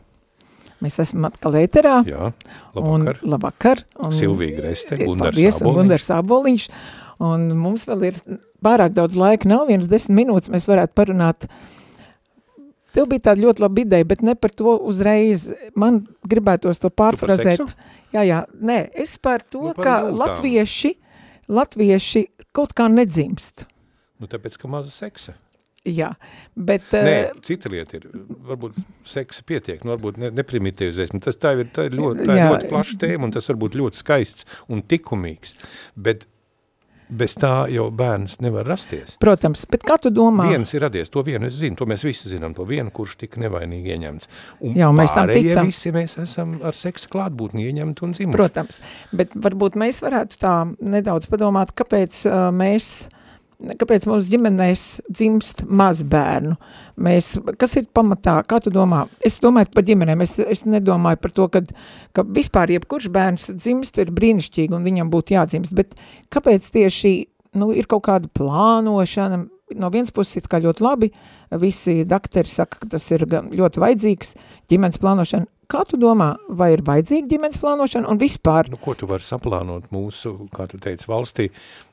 Speaker 2: Mēs esam atkal ēterā.
Speaker 3: Jā,
Speaker 2: un
Speaker 3: labvakar.
Speaker 2: labvakar. Un,
Speaker 3: Silvija Greste, Gundars
Speaker 2: Paldies, un
Speaker 3: Āboliņš.
Speaker 2: Gundars Āboliņš. Un mums vēl ir pārāk daudz laika, nav vienas desmit minūtes, mēs varētu parunāt. Tev bija tāda ļoti laba ideja, bet ne par to uzreiz. Man gribētos to pārfrazēt. Jā, jā, nē, es par to,
Speaker 3: Nu, par
Speaker 2: ka
Speaker 3: jūtām.
Speaker 2: latvieši, latvieši kaut kā nedzimst.
Speaker 3: Nu, tāpēc, ka maza seksa.
Speaker 2: Jā, bet...
Speaker 3: Nē,
Speaker 2: eh,
Speaker 3: cita lieta ir, varbūt seksa pietiek, nu, varbūt ne, neprimitīvizēs, bet tas tā ir, tā ir ļoti, tā
Speaker 2: Jā.
Speaker 3: ir ļoti plaša tēma, un tas var būt ļoti skaists un tikumīgs, bet bez tā jau bērns nevar rasties.
Speaker 2: Protams, bet kā tu domā?
Speaker 3: Viens ir radies, to vienu es zinu, to mēs visi zinām, to vienu, kurš tika nevainīgi ieņemts. Un
Speaker 2: Jā, un mēs tam ticam.
Speaker 3: visi mēs esam ar seksa klātbūtni ieņemti un zimuši.
Speaker 2: Protams, bet varbūt mēs varētu tā nedaudz padomāt, kāpēc uh, mēs, kāpēc mums ģimenēs dzimst maz bērnu. Mēs, kas ir pamatā, kā tu domā? Es domāju par ģimenēm, es, es nedomāju par to, kad, ka vispār jebkurš bērns dzimst ir brīnišķīgi un viņam būtu jādzimst, bet kāpēc tieši, nu, ir kaut kāda plānošana, no vienas puses ir kā ļoti labi, visi dakteri saka, ka tas ir ļoti vajadzīgs, ģimenes plānošana. Kā tu domā, vai ir vajadzīga ģimenes plānošana un vispār?
Speaker 3: Nu, ko tu vari saplānot mūsu, kā tu teici, valstī,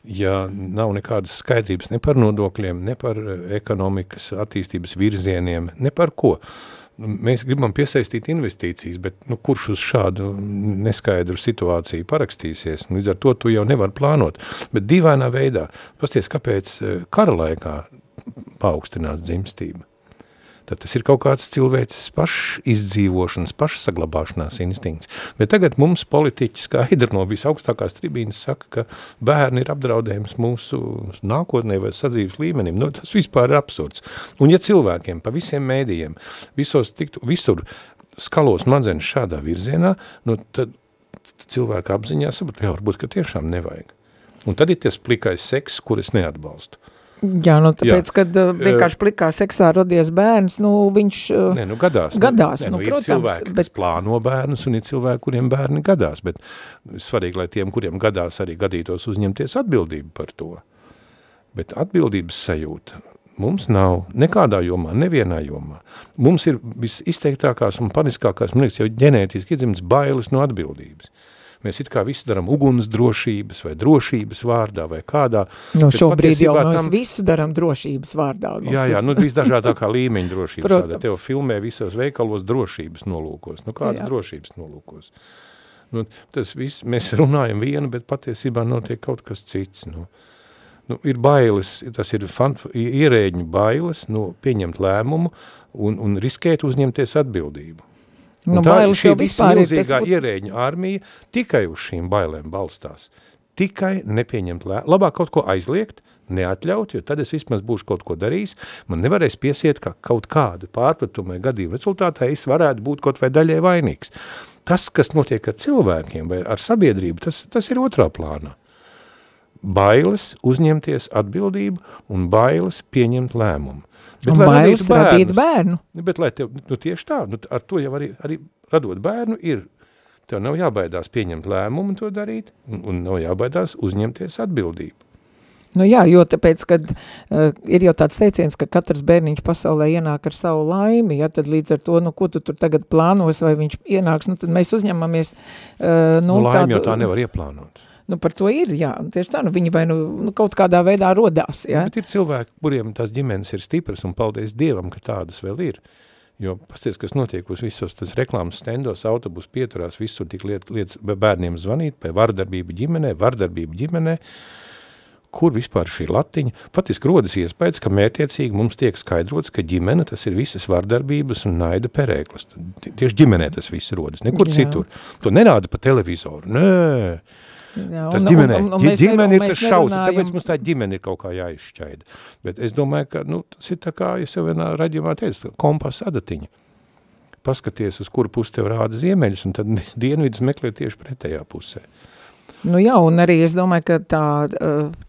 Speaker 3: ja nav nekādas skaidrības ne par nodokļiem, ne par eh, ekonomikas attīstības virzieniem, ne par ko. Mēs gribam piesaistīt investīcijas, bet nu, kurš uz šādu neskaidru situāciju parakstīsies? Līdz ar to tu jau nevar plānot. Bet dīvainā veidā, pasties, kāpēc eh, kara laikā paaugstinās dzimstība? Tad tas ir kaut kāds cilvēks pašizdzīvošanas, pašsaglabāšanās instinkts. Bet tagad mums politiķi skaidri no visaugstākās tribīnas saka, ka bērni ir apdraudējums mūsu nākotnē vai sadzīves līmenim. Nu, tas vispār ir absurds. Un ja cilvēkiem pa visiem mēdījiem visos tiktu, visur skalos madzenes šādā virzienā, nu, tad cilvēka apziņā saprot, jā, varbūt, ka tiešām nevajag. Un tad ir tas plikais seks, kur es neatbalstu.
Speaker 2: Jā, nu tāpēc,
Speaker 3: Jā.
Speaker 2: kad uh, vienkārši plikā seksā rodies bērns, nu viņš... Uh,
Speaker 3: Nē, nu gadās.
Speaker 2: Gadās,
Speaker 3: Nē,
Speaker 2: nu,
Speaker 3: ir
Speaker 2: protams,
Speaker 3: cilvēki, bet... plāno bērnus, un ir cilvēki, kuriem bērni gadās, bet svarīgi, lai tiem, kuriem gadās, arī gadītos uzņemties atbildību par to. Bet atbildības sajūta mums nav nekādā jomā, nevienā jomā. Mums ir visizteiktākās un paniskākās, man liekas, jau ģenētiski iedzimts bailes no atbildības. Mēs it kā visi darām uguns drošības vai drošības vārdā vai kādā.
Speaker 2: nu,
Speaker 3: bet
Speaker 2: šobrīd jau mēs
Speaker 3: tam-
Speaker 2: visu daram drošības vārdā.
Speaker 3: Jā, jā, nu visdažādākā līmeņa drošības
Speaker 2: Protams.
Speaker 3: vārdā. Tev filmē visos veikalos drošības nolūkos. Nu, kādas
Speaker 2: Jā.
Speaker 3: drošības nolūkos? Nu, tas viss, mēs runājam vienu, bet patiesībā notiek kaut kas cits. Nu. Nu, ir bailes, tas ir fant, ierēģņu bailes, nu, pieņemt lēmumu un, un riskēt uzņemties atbildību.
Speaker 2: Nu,
Speaker 3: Un tā
Speaker 2: bailes
Speaker 3: šī vismilzīgā
Speaker 2: būt-
Speaker 3: ierēģņu armija tikai uz šīm bailēm balstās. Tikai nepieņemt lēmumu. Labāk kaut ko aizliegt, neatļaut, jo tad es vismaz būšu kaut ko darījis. Man nevarēs piesiet, ka kaut kāda pārpratuma gadījuma rezultātā es varētu būt kaut vai daļai vainīgs. Tas, kas notiek ar cilvēkiem vai ar sabiedrību, tas, tas ir otrā plānā. Bailes uzņemties atbildību un bailes pieņemt lēmumu.
Speaker 2: Un
Speaker 3: lai
Speaker 2: bailes radīt bērnu.
Speaker 3: Nu, bet, lai tev, nu, tieši tā, nu, ar to jau arī, arī radot bērnu ir, tev nav jābaidās pieņemt lēmumu un to darīt, un, un nav jābaidās uzņemties atbildību.
Speaker 2: Nu jā, jo tāpēc, kad uh, ir jau tāds teiciens, ka katrs bērniņš pasaulē ienāk ar savu laimi, ja, tad līdz ar to, nu, ko tu tur tagad plānos, vai viņš ienāks, nu, tad mēs uzņemamies, uh, nu,
Speaker 3: Nu, laimi
Speaker 2: tādu-
Speaker 3: jau tā nevar ieplānot.
Speaker 2: Nu, par to ir, jā, tieši tā, nu, viņi vai nu, nu kaut kādā veidā rodās, jā.
Speaker 3: Bet ir cilvēki, kuriem tās ģimenes ir stipras, un paldies Dievam, ka tādas vēl ir. Jo pasties, kas notiek uz visos tas reklāmas stendos, autobus pieturās, visur tik liet, lietas bērniem zvanīt, pie vardarbība ģimenē, vardarbība ģimenē, kur vispār šī latiņa, faktiski rodas iespējas, ka mērķiecīgi mums tiek skaidrots, ka ģimene tas ir visas vardarbības un naida perēklis. Tie- Tieši ģimenē tas viss rodas, nekur
Speaker 2: Jā.
Speaker 3: citur. To nerāda pa televizoru, nē.
Speaker 2: Jā
Speaker 3: Tas
Speaker 2: un-
Speaker 3: ģimenē,
Speaker 2: un- un ne-
Speaker 3: ģimene
Speaker 2: un
Speaker 3: ir tas šausmas, tāpēc mums tā ģimene ir kaut kā jāizšķaida. Bet es domāju, ka nu, tas ir tā kā, es jau vienā raidījumā teicu, kompas adatiņa. Paskaties, uz kuru pusi tev rāda ziemeļus, un tad [laughs] dienvidus meklē tieši pretējā pusē.
Speaker 2: Nu jā, un arī es domāju, ka tā,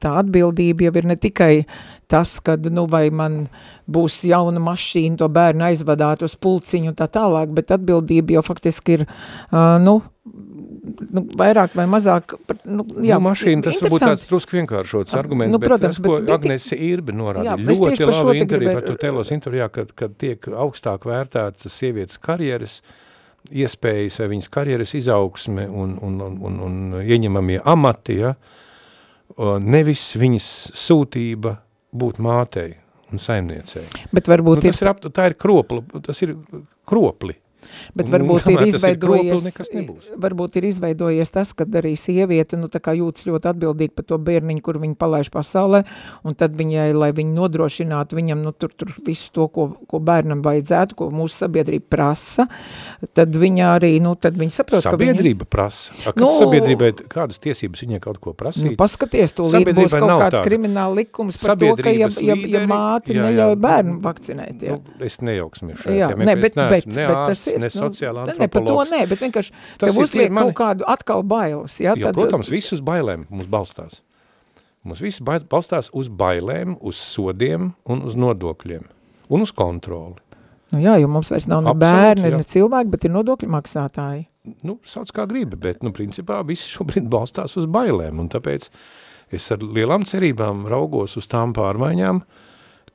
Speaker 2: tā atbildība jau ir ne tikai tas, kad, nu, vai man būs jauna mašīna, to bērnu aizvadāt uz pulciņu un tā tālāk, bet atbildība jau faktiski ir, nu, nu, vairāk vai mazāk, par- nu, jā,
Speaker 3: nu, mašīna, tas varbūt tāds drusku vienkāršots arguments,
Speaker 2: nu,
Speaker 3: bet
Speaker 2: protams,
Speaker 3: tas, ko
Speaker 2: bet- bet-
Speaker 3: Agnese Irbe norāda,
Speaker 2: Jā,
Speaker 3: ļoti labi
Speaker 2: te
Speaker 3: interviju par to telos intervijā, kad, kad tiek augstāk vērtētas sievietes karjeras, iespējas vai viņas karjeras izaugsme un, un, un, un, un ieņemamie amati, ja, nevis viņas sūtība būt mātei un saimniecei.
Speaker 2: Bet varbūt
Speaker 3: nu,
Speaker 2: ir...
Speaker 3: Ir, tā ir kropli, tas ir kropli.
Speaker 2: Bet varbūt ir izveidojies,
Speaker 3: ir kropli,
Speaker 2: varbūt ir izveidojies tas, kad arī sieviete, nu jūtas ļoti atbildīgi par to bērniņu, kur viņa palaiž pasaulē, un tad viņai, lai viņa nodrošinātu viņam, nu tur, tur visu to, ko, ko bērnam vajadzētu, ko mūsu sabiedrība prasa, tad viņa arī, nu tad viņa saprot,
Speaker 3: sabiedrība
Speaker 2: ka viņa...
Speaker 3: prasa? A, kas nu, sabiedrībai, kādas tiesības viņai kaut ko prasīt?
Speaker 2: Nu, paskaties, to līdz būs kaut kāds tāda. krimināla likums par to, ka ja, ja, ja māti jā, jā, neļauj bērnu vakcinēt. Jā.
Speaker 3: Nu, es nejauksmies šeit,
Speaker 2: jā,
Speaker 3: ja, ne, bet, bet, bet
Speaker 2: tas ir,
Speaker 3: ne nu, sociālā
Speaker 2: ne, par to nē, bet vienkārši tev uzliek kaut kādu atkal bailes. Ja,
Speaker 3: jo, tad... protams, viss uz bailēm mums balstās. Mums viss balstās uz bailēm, uz sodiem un uz nodokļiem un uz kontroli.
Speaker 2: Nu jā, jo mums vairs nav ne bērni, jā. ne cilvēki, bet ir nodokļu maksātāji.
Speaker 3: Nu, sauc kā gribi, bet, nu, principā viss šobrīd balstās uz bailēm, un tāpēc es ar lielām cerībām raugos uz tām pārmaiņām,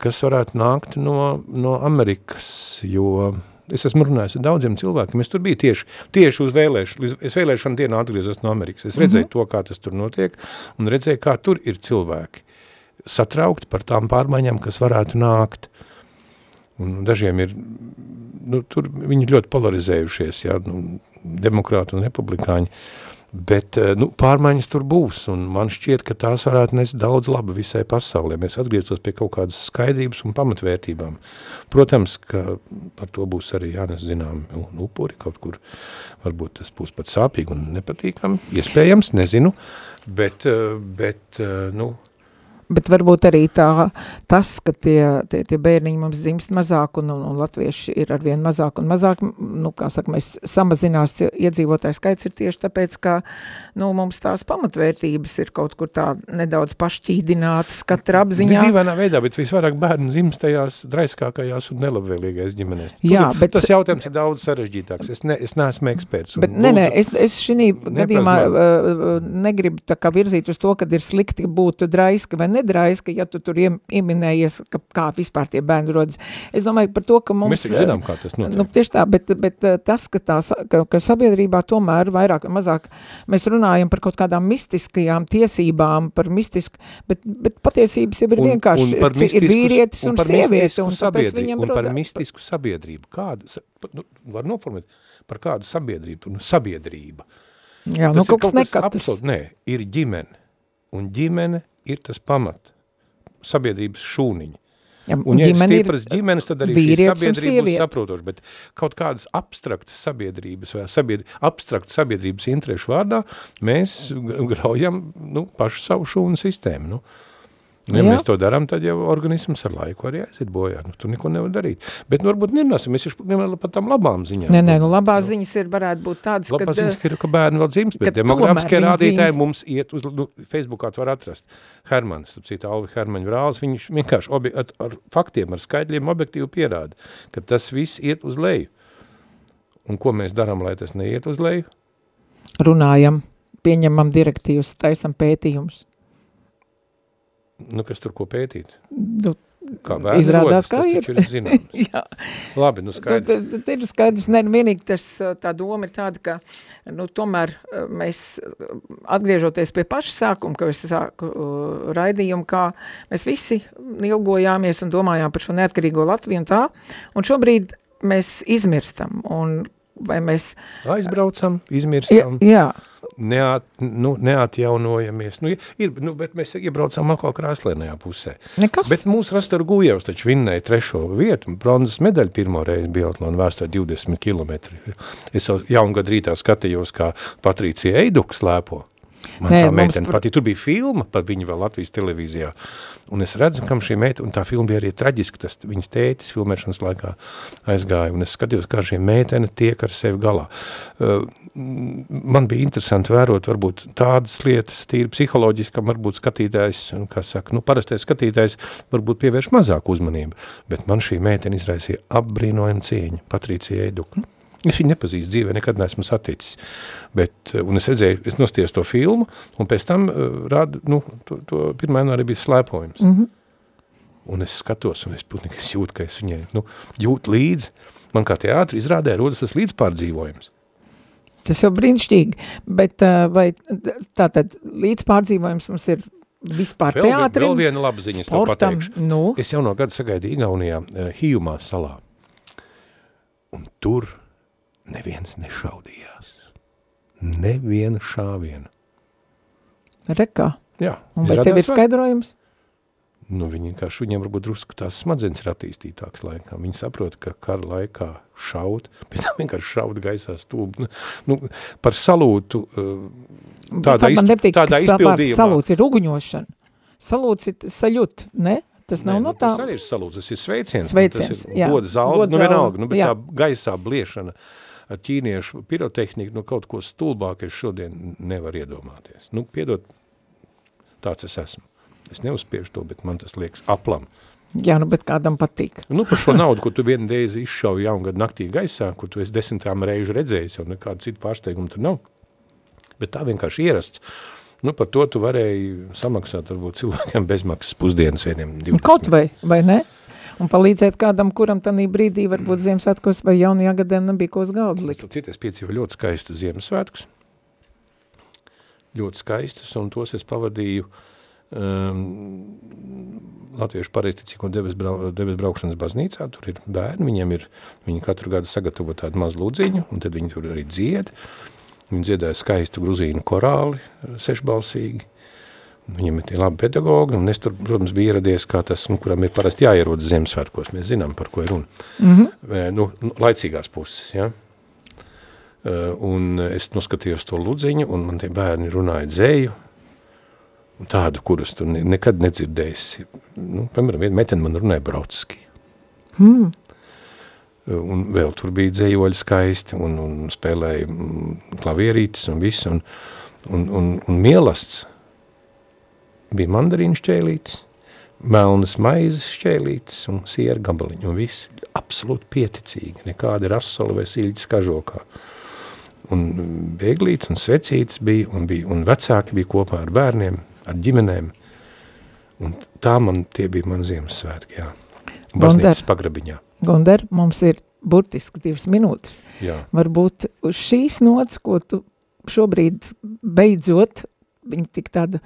Speaker 3: kas varētu nākt no, no Amerikas, jo Es esmu runājis ar daudziem cilvēkiem, es tur biju tieši, tieši uz vēlēšanu, es vēlēšanu dienā atgriezos no Amerikas. Es redzēju mm -hmm. to, kā tas tur notiek, un redzēju, kā tur ir cilvēki satraukti par tām pārmaiņām, kas varētu nākt. Un dažiem ir, nu, tur viņi ļoti polarizējušies, jā, nu, demokrāti un republikāņi. Uh, Bet eh, nu, pārmaiņas tur būs, un man šķiet, ka tās varētu nest daudz laba visai pasaulē. Mēs atgrieztos pie kaut kādas skaidrības un pamatvērtībām. Protams, ka par to būs arī jānes zinām un upuri kaut kur. Varbūt tas būs pat sāpīgi un nepatīkami. Iespējams, nezinu, bet, eh, bet eh, nu,
Speaker 2: Bet varbūt arī tā, tas, ka tie, tie, tie bērniņi mums dzimst mazāk un, un, un latvieši ir arvien mazāk un mazāk, nu, kā saka, mēs samazinās iedzīvotāju skaits ir tieši tāpēc, ka, nu, mums tās pamatvērtības ir kaut kur tā nedaudz pašķīdinātas katra apziņā.
Speaker 3: Dīvainā veidā, bet visvairāk bērni dzimst tajās draiskākajās un nelabvēlīgais ģimenēs.
Speaker 2: Jā, bet...
Speaker 3: Tas jautājums ir daudz sarežģītāks. Es, ne, es neesmu eksperts.
Speaker 2: Bet, nē, nē, es, es šī gadījumā uh, negribu tā kā virzīt uz to, kad ir slikti būt draiska vai ne nedraiska, ja tu tur ieminējies, ka kā vispār tie bērni rodas. Es domāju par to, ka mums...
Speaker 3: Mēs zinām, kā tas notiek.
Speaker 2: Nu, tieši tā, bet, bet eh, tas, ka, tā, ka, ka sabiedrībā tomēr vairāk vai mazāk mēs runājam par kaut kādām mistiskajām tiesībām, par mistisku, bet, bet patiesības jau ir un, vienkārši, un mistisku, ir vīrietis un, un sieviete, un tāpēc viņam
Speaker 3: Un par mistisku sabiedrību. Kāda, nu, var noformēt, par kādu sabiedrību? Nu, sabiedrība.
Speaker 2: Jā, tas nu kaut kas nekatrs.
Speaker 3: Absolūti, nē, ir ģimene. Un ģimene ir tas pamat, sabiedrības šūniņi. Ja, un, ja ir stipras ģimenes, tad arī šī sabiedrība būs saprotoša, bet kaut kādas abstraktas sabiedrības vai sabiedri, abstraktas sabiedrības interešu vārdā mēs graujam nu, pašu savu šūnu sistēmu. Nu. Ja Jā. mēs to darām, tad jau organisms ar laiku arī aiziet bojā. Nu, tu neko nevar darīt. Bet nu, varbūt nerunāsim, mēs jau par tām labām ziņām.
Speaker 2: Nē, nē, nu labās nu, ziņas ir, varētu būt tādas,
Speaker 3: labās kad... ziņas, ka, ka bērni vēl dzimst, bet demografiskie rādītāji dzimst. mums iet uz, nu, Facebookā var atrast. Hermanis, ap citu Alvi Hermaņu vrāls, viņš vienkārši obi, ar, ar faktiem, ar skaidļiem objektīvi pierāda, ka tas viss iet uz leju. Un ko mēs darām, lai tas neiet uz leju?
Speaker 2: Runājam, pieņemam direktīvas, taisam pētījumus.
Speaker 3: Nu, kas tur ko pētīt?
Speaker 2: Nu, kā bērni Izrādās, rodas, kā ir.
Speaker 3: ir zināms. [laughs] Jā. Labi, nu skaidrs.
Speaker 2: Tad, tad ir skaidrs, ne, nu, vienīgi tas, tā doma ir tāda, ka, nu, tomēr mēs, atgriežoties pie paša sākuma, ka es sāku uh, raidījumu, kā mēs visi ilgojāmies un domājām par šo neatkarīgo Latviju un tā, un šobrīd mēs izmirstam, un vai mēs...
Speaker 3: Aizbraucam, izmirstam.
Speaker 2: Jā, jā
Speaker 3: neat, nu, neatjaunojamies. Nu, ir, nu, bet mēs iebraucām atkal krāslēnajā pusē.
Speaker 2: Nekas.
Speaker 3: Bet mūsu Rastar Gujevs taču vinnēja trešo vietu, bronzas medaļu pirmo reizi biatlonu vēstā 20 km. Es jau jaungad rītā skatījos, kā Patricija Eiduka slēpo. Man Nē, tā meitene par... patīk. Tur bija filma par viņu vēl Latvijas televīzijā. Un es redzu, kam šī meita, un tā filma bija arī traģiska, tas viņas tētis filmēšanas laikā aizgāja, un es skatījos, kā šī meitene tiek ar sevi galā. Uh, man bija interesanti vērot varbūt tādas lietas, tīri psiholoģiskam, varbūt skatītājs, kā saka, nu parastais skatītājs varbūt pievērš mazāk uzmanību, bet man šī meitene izraisīja apbrīnojumu cieņu, Patricija Eiduka. Mm. Es viņu nepazīstu dzīvē, nekad neesmu saticis. Bet, eh, un es redzēju, es nostījos to filmu, un pēc tam uh, rādu, nu, to, to pirmā arī bija slēpojums. Mm -hmm. Un es skatos, un es, es jūtu, ka es viņai, nu, jūtu līdzi, Man kā teātri izrādē rodas tas līdzpārdzīvojums.
Speaker 2: Tas jau brīnišķīgi, bet uh, vai tātad līdzpārdzīvojums mums ir vispār
Speaker 3: Vēl,
Speaker 2: teātrim,
Speaker 3: vēl viena laba ziņa, es tev
Speaker 2: sportam,
Speaker 3: pateikšu.
Speaker 2: nu,
Speaker 3: Es jau no gada sagaidu Igaunijā uh, Hijumā salā. Un tur neviens nešaudījās. Neviena šāviena.
Speaker 2: rekā.
Speaker 3: Jā,
Speaker 2: Un vai tev ir skaidrojums?
Speaker 3: Nu, viņi vienkārši viņiem varbūt drusku tās smadzenes ir attīstītāks laikā. Viņi saprot, ka kara laikā šaut, [laughs] bet tam vienkārši šaut gaisā stūbu. Nu, nu, par salūtu uh, tādā,
Speaker 2: man nepatīk,
Speaker 3: tādā izpildījumā.
Speaker 2: salūts ir uguņošana. Salūts ir saļut, ne? Tas nav
Speaker 3: Nē,
Speaker 2: no
Speaker 3: nu,
Speaker 2: tā.
Speaker 3: Tas arī ir salūts, tas ir sveiciens.
Speaker 2: Sveiciens,
Speaker 3: tas ir
Speaker 2: jā.
Speaker 3: goda zalda, nu vienalga, nu, bet
Speaker 2: jā.
Speaker 3: tā gaisā bliešana ar ķīniešu pirotehniku, nu kaut ko stulbāk es šodien nevaru iedomāties. Nu, piedod, tāds es esmu. Es neuzspiežu to, bet man tas liekas aplam.
Speaker 2: Jā, nu, bet kādam patīk.
Speaker 3: Nu, par šo [laughs] naudu, ko tu vienu reizi izšauji jaungadu naktī gaisā, ko tu esi desmitām reižu redzējis, jau nekāda cita pārsteiguma tur nav. Bet tā vienkārši ierasts. Nu, par to tu varēji samaksāt varbūt cilvēkiem bezmaksas pusdienas vieniem 12.
Speaker 2: Kaut vai, vai ne? Un palīdzēt kādam, kuram tanī brīdī varbūt Ziemassvētkos vai jaunajā gadā nebija ko uz galda likt.
Speaker 3: Starp citu, es piedzīvoju ļoti skaistas Ziemassvētkus. Ļoti skaistas, un tos es pavadīju um, Latviešu pareizticīgo debes, brau, debes braukšanas baznīcā. Tur ir bērni, viņiem ir, viņi katru gadu sagatavo tādu mazu lūdziņu, un tad viņi tur arī dzied. Viņi dziedāja skaistu gruzīnu korāli, sešbalsīgi. Viņam ir tie labi pedagogi, un es tur, protams, biju ieradies kā tas, nu, kuram ir parasti jāierodas Ziemassvētkos. Mēs zinām, par ko ir runa.
Speaker 2: Mm -hmm.
Speaker 3: Nu, laicīgās puses, ja? Un es noskatījos to ludziņu, un man tie bērni runāja dzēju, tādu, kurus tu ne, nekad nedzirdēsi. Nu, piemēram, viena metena man runāja brauciski.
Speaker 2: Hmm.
Speaker 3: Uh, Un vēl tur bija dzējoļi skaisti, un, un spēlēja mm, klavierītes un viss, un, un, un, un mielasts bija mandarīnu šķēlītes, melnas maizes šķēlītes un siera gabaliņi, un viss absolūti pieticīgi, nekāda rasala vai siļķis kažokā. Un mm, bēglītes un svecītes bija, un, bija, un vecāki bija kopā ar bērniem, ar ģimenēm, un tā man, tie bija man Ziemassvētki, jā. Baznīcas pagrabiņā,
Speaker 2: Gundar, mums ir burtiski divas minūtes.
Speaker 3: jā.
Speaker 2: Varbūt uz šīs nots, ko tu šobrīd beidzot, viņi tik tāda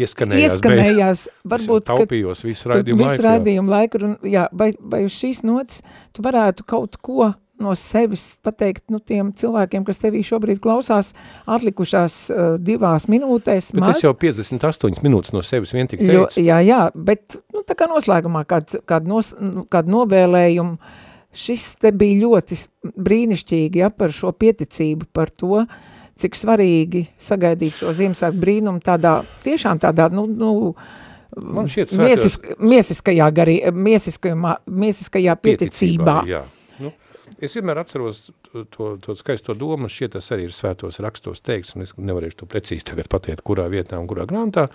Speaker 3: Ieskanējās,
Speaker 2: ieskanējās, [laughs] varbūt, ka
Speaker 3: taupījos visu raidījumu
Speaker 2: visu
Speaker 3: laiku. jā.
Speaker 2: raidījumu laiku, un, jā, vai, vai uz šīs nots tu varētu kaut ko no sevis pateikt, nu, tiem cilvēkiem, kas tevī šobrīd klausās, atlikušās uh, divās minūtēs,
Speaker 3: Bet
Speaker 2: maz.
Speaker 3: es jau 58 minūtes no sevis vien tik
Speaker 2: Jo,
Speaker 3: teicu.
Speaker 2: jā, jā, bet nu, tā kā noslēgumā kādu kād nos, kādu novēlējumu, šis te bija ļoti brīnišķīgi, ja, par šo pieticību, par to, cik svarīgi sagaidīt šo Ziemassvētku brīnumu tādā, tiešām tādā, nu, nu
Speaker 3: Man šķiet svētā-
Speaker 2: miesisk, miesiskajā garī, miesiskajā, miesiskajā pieticībā.
Speaker 3: Jā. Es vienmēr atceros to, to, to skaisto domu, šķiet tas arī ir svētos rakstos teikts, un es nevarēšu to precīzi tagad pateikt, kurā vietā un kurā grāmatā.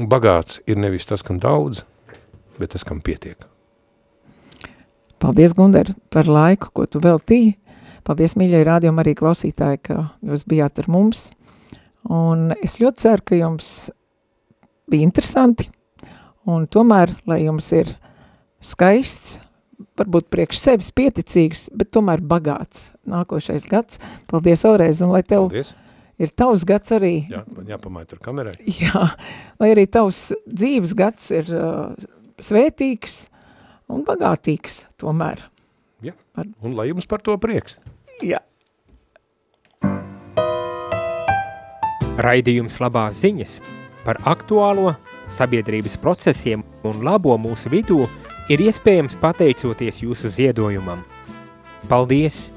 Speaker 3: Bagāts ir nevis tas, kam daudz, bet tas, kam pietiek.
Speaker 2: Paldies, Gunder, par laiku, ko tu veltīji. Paldies, mīļie rādījumi arī klausītāji, ka jūs bijāt ar mums. Un es ļoti ceru, ka jums bija interesanti. Un tomēr, lai jums ir skaists, varbūt priekš sevis pieticīgs, bet tomēr bagāts nākošais gads. Paldies vēlreiz, un lai tev
Speaker 3: Paldies.
Speaker 2: ir tavs gads arī,
Speaker 3: Jā, man jāpamaita ar kamerai.
Speaker 2: jā, lai arī tavs dzīves gads ir uh, svētīgs un bagātīgs tomēr.
Speaker 3: Ja? Un lai jums par to prieks.
Speaker 2: Jā.
Speaker 1: Raidījums labās ziņas par aktuālo sabiedrības procesiem un labo mūsu vidū ir iespējams pateicoties jūsu ziedojumam. Paldies!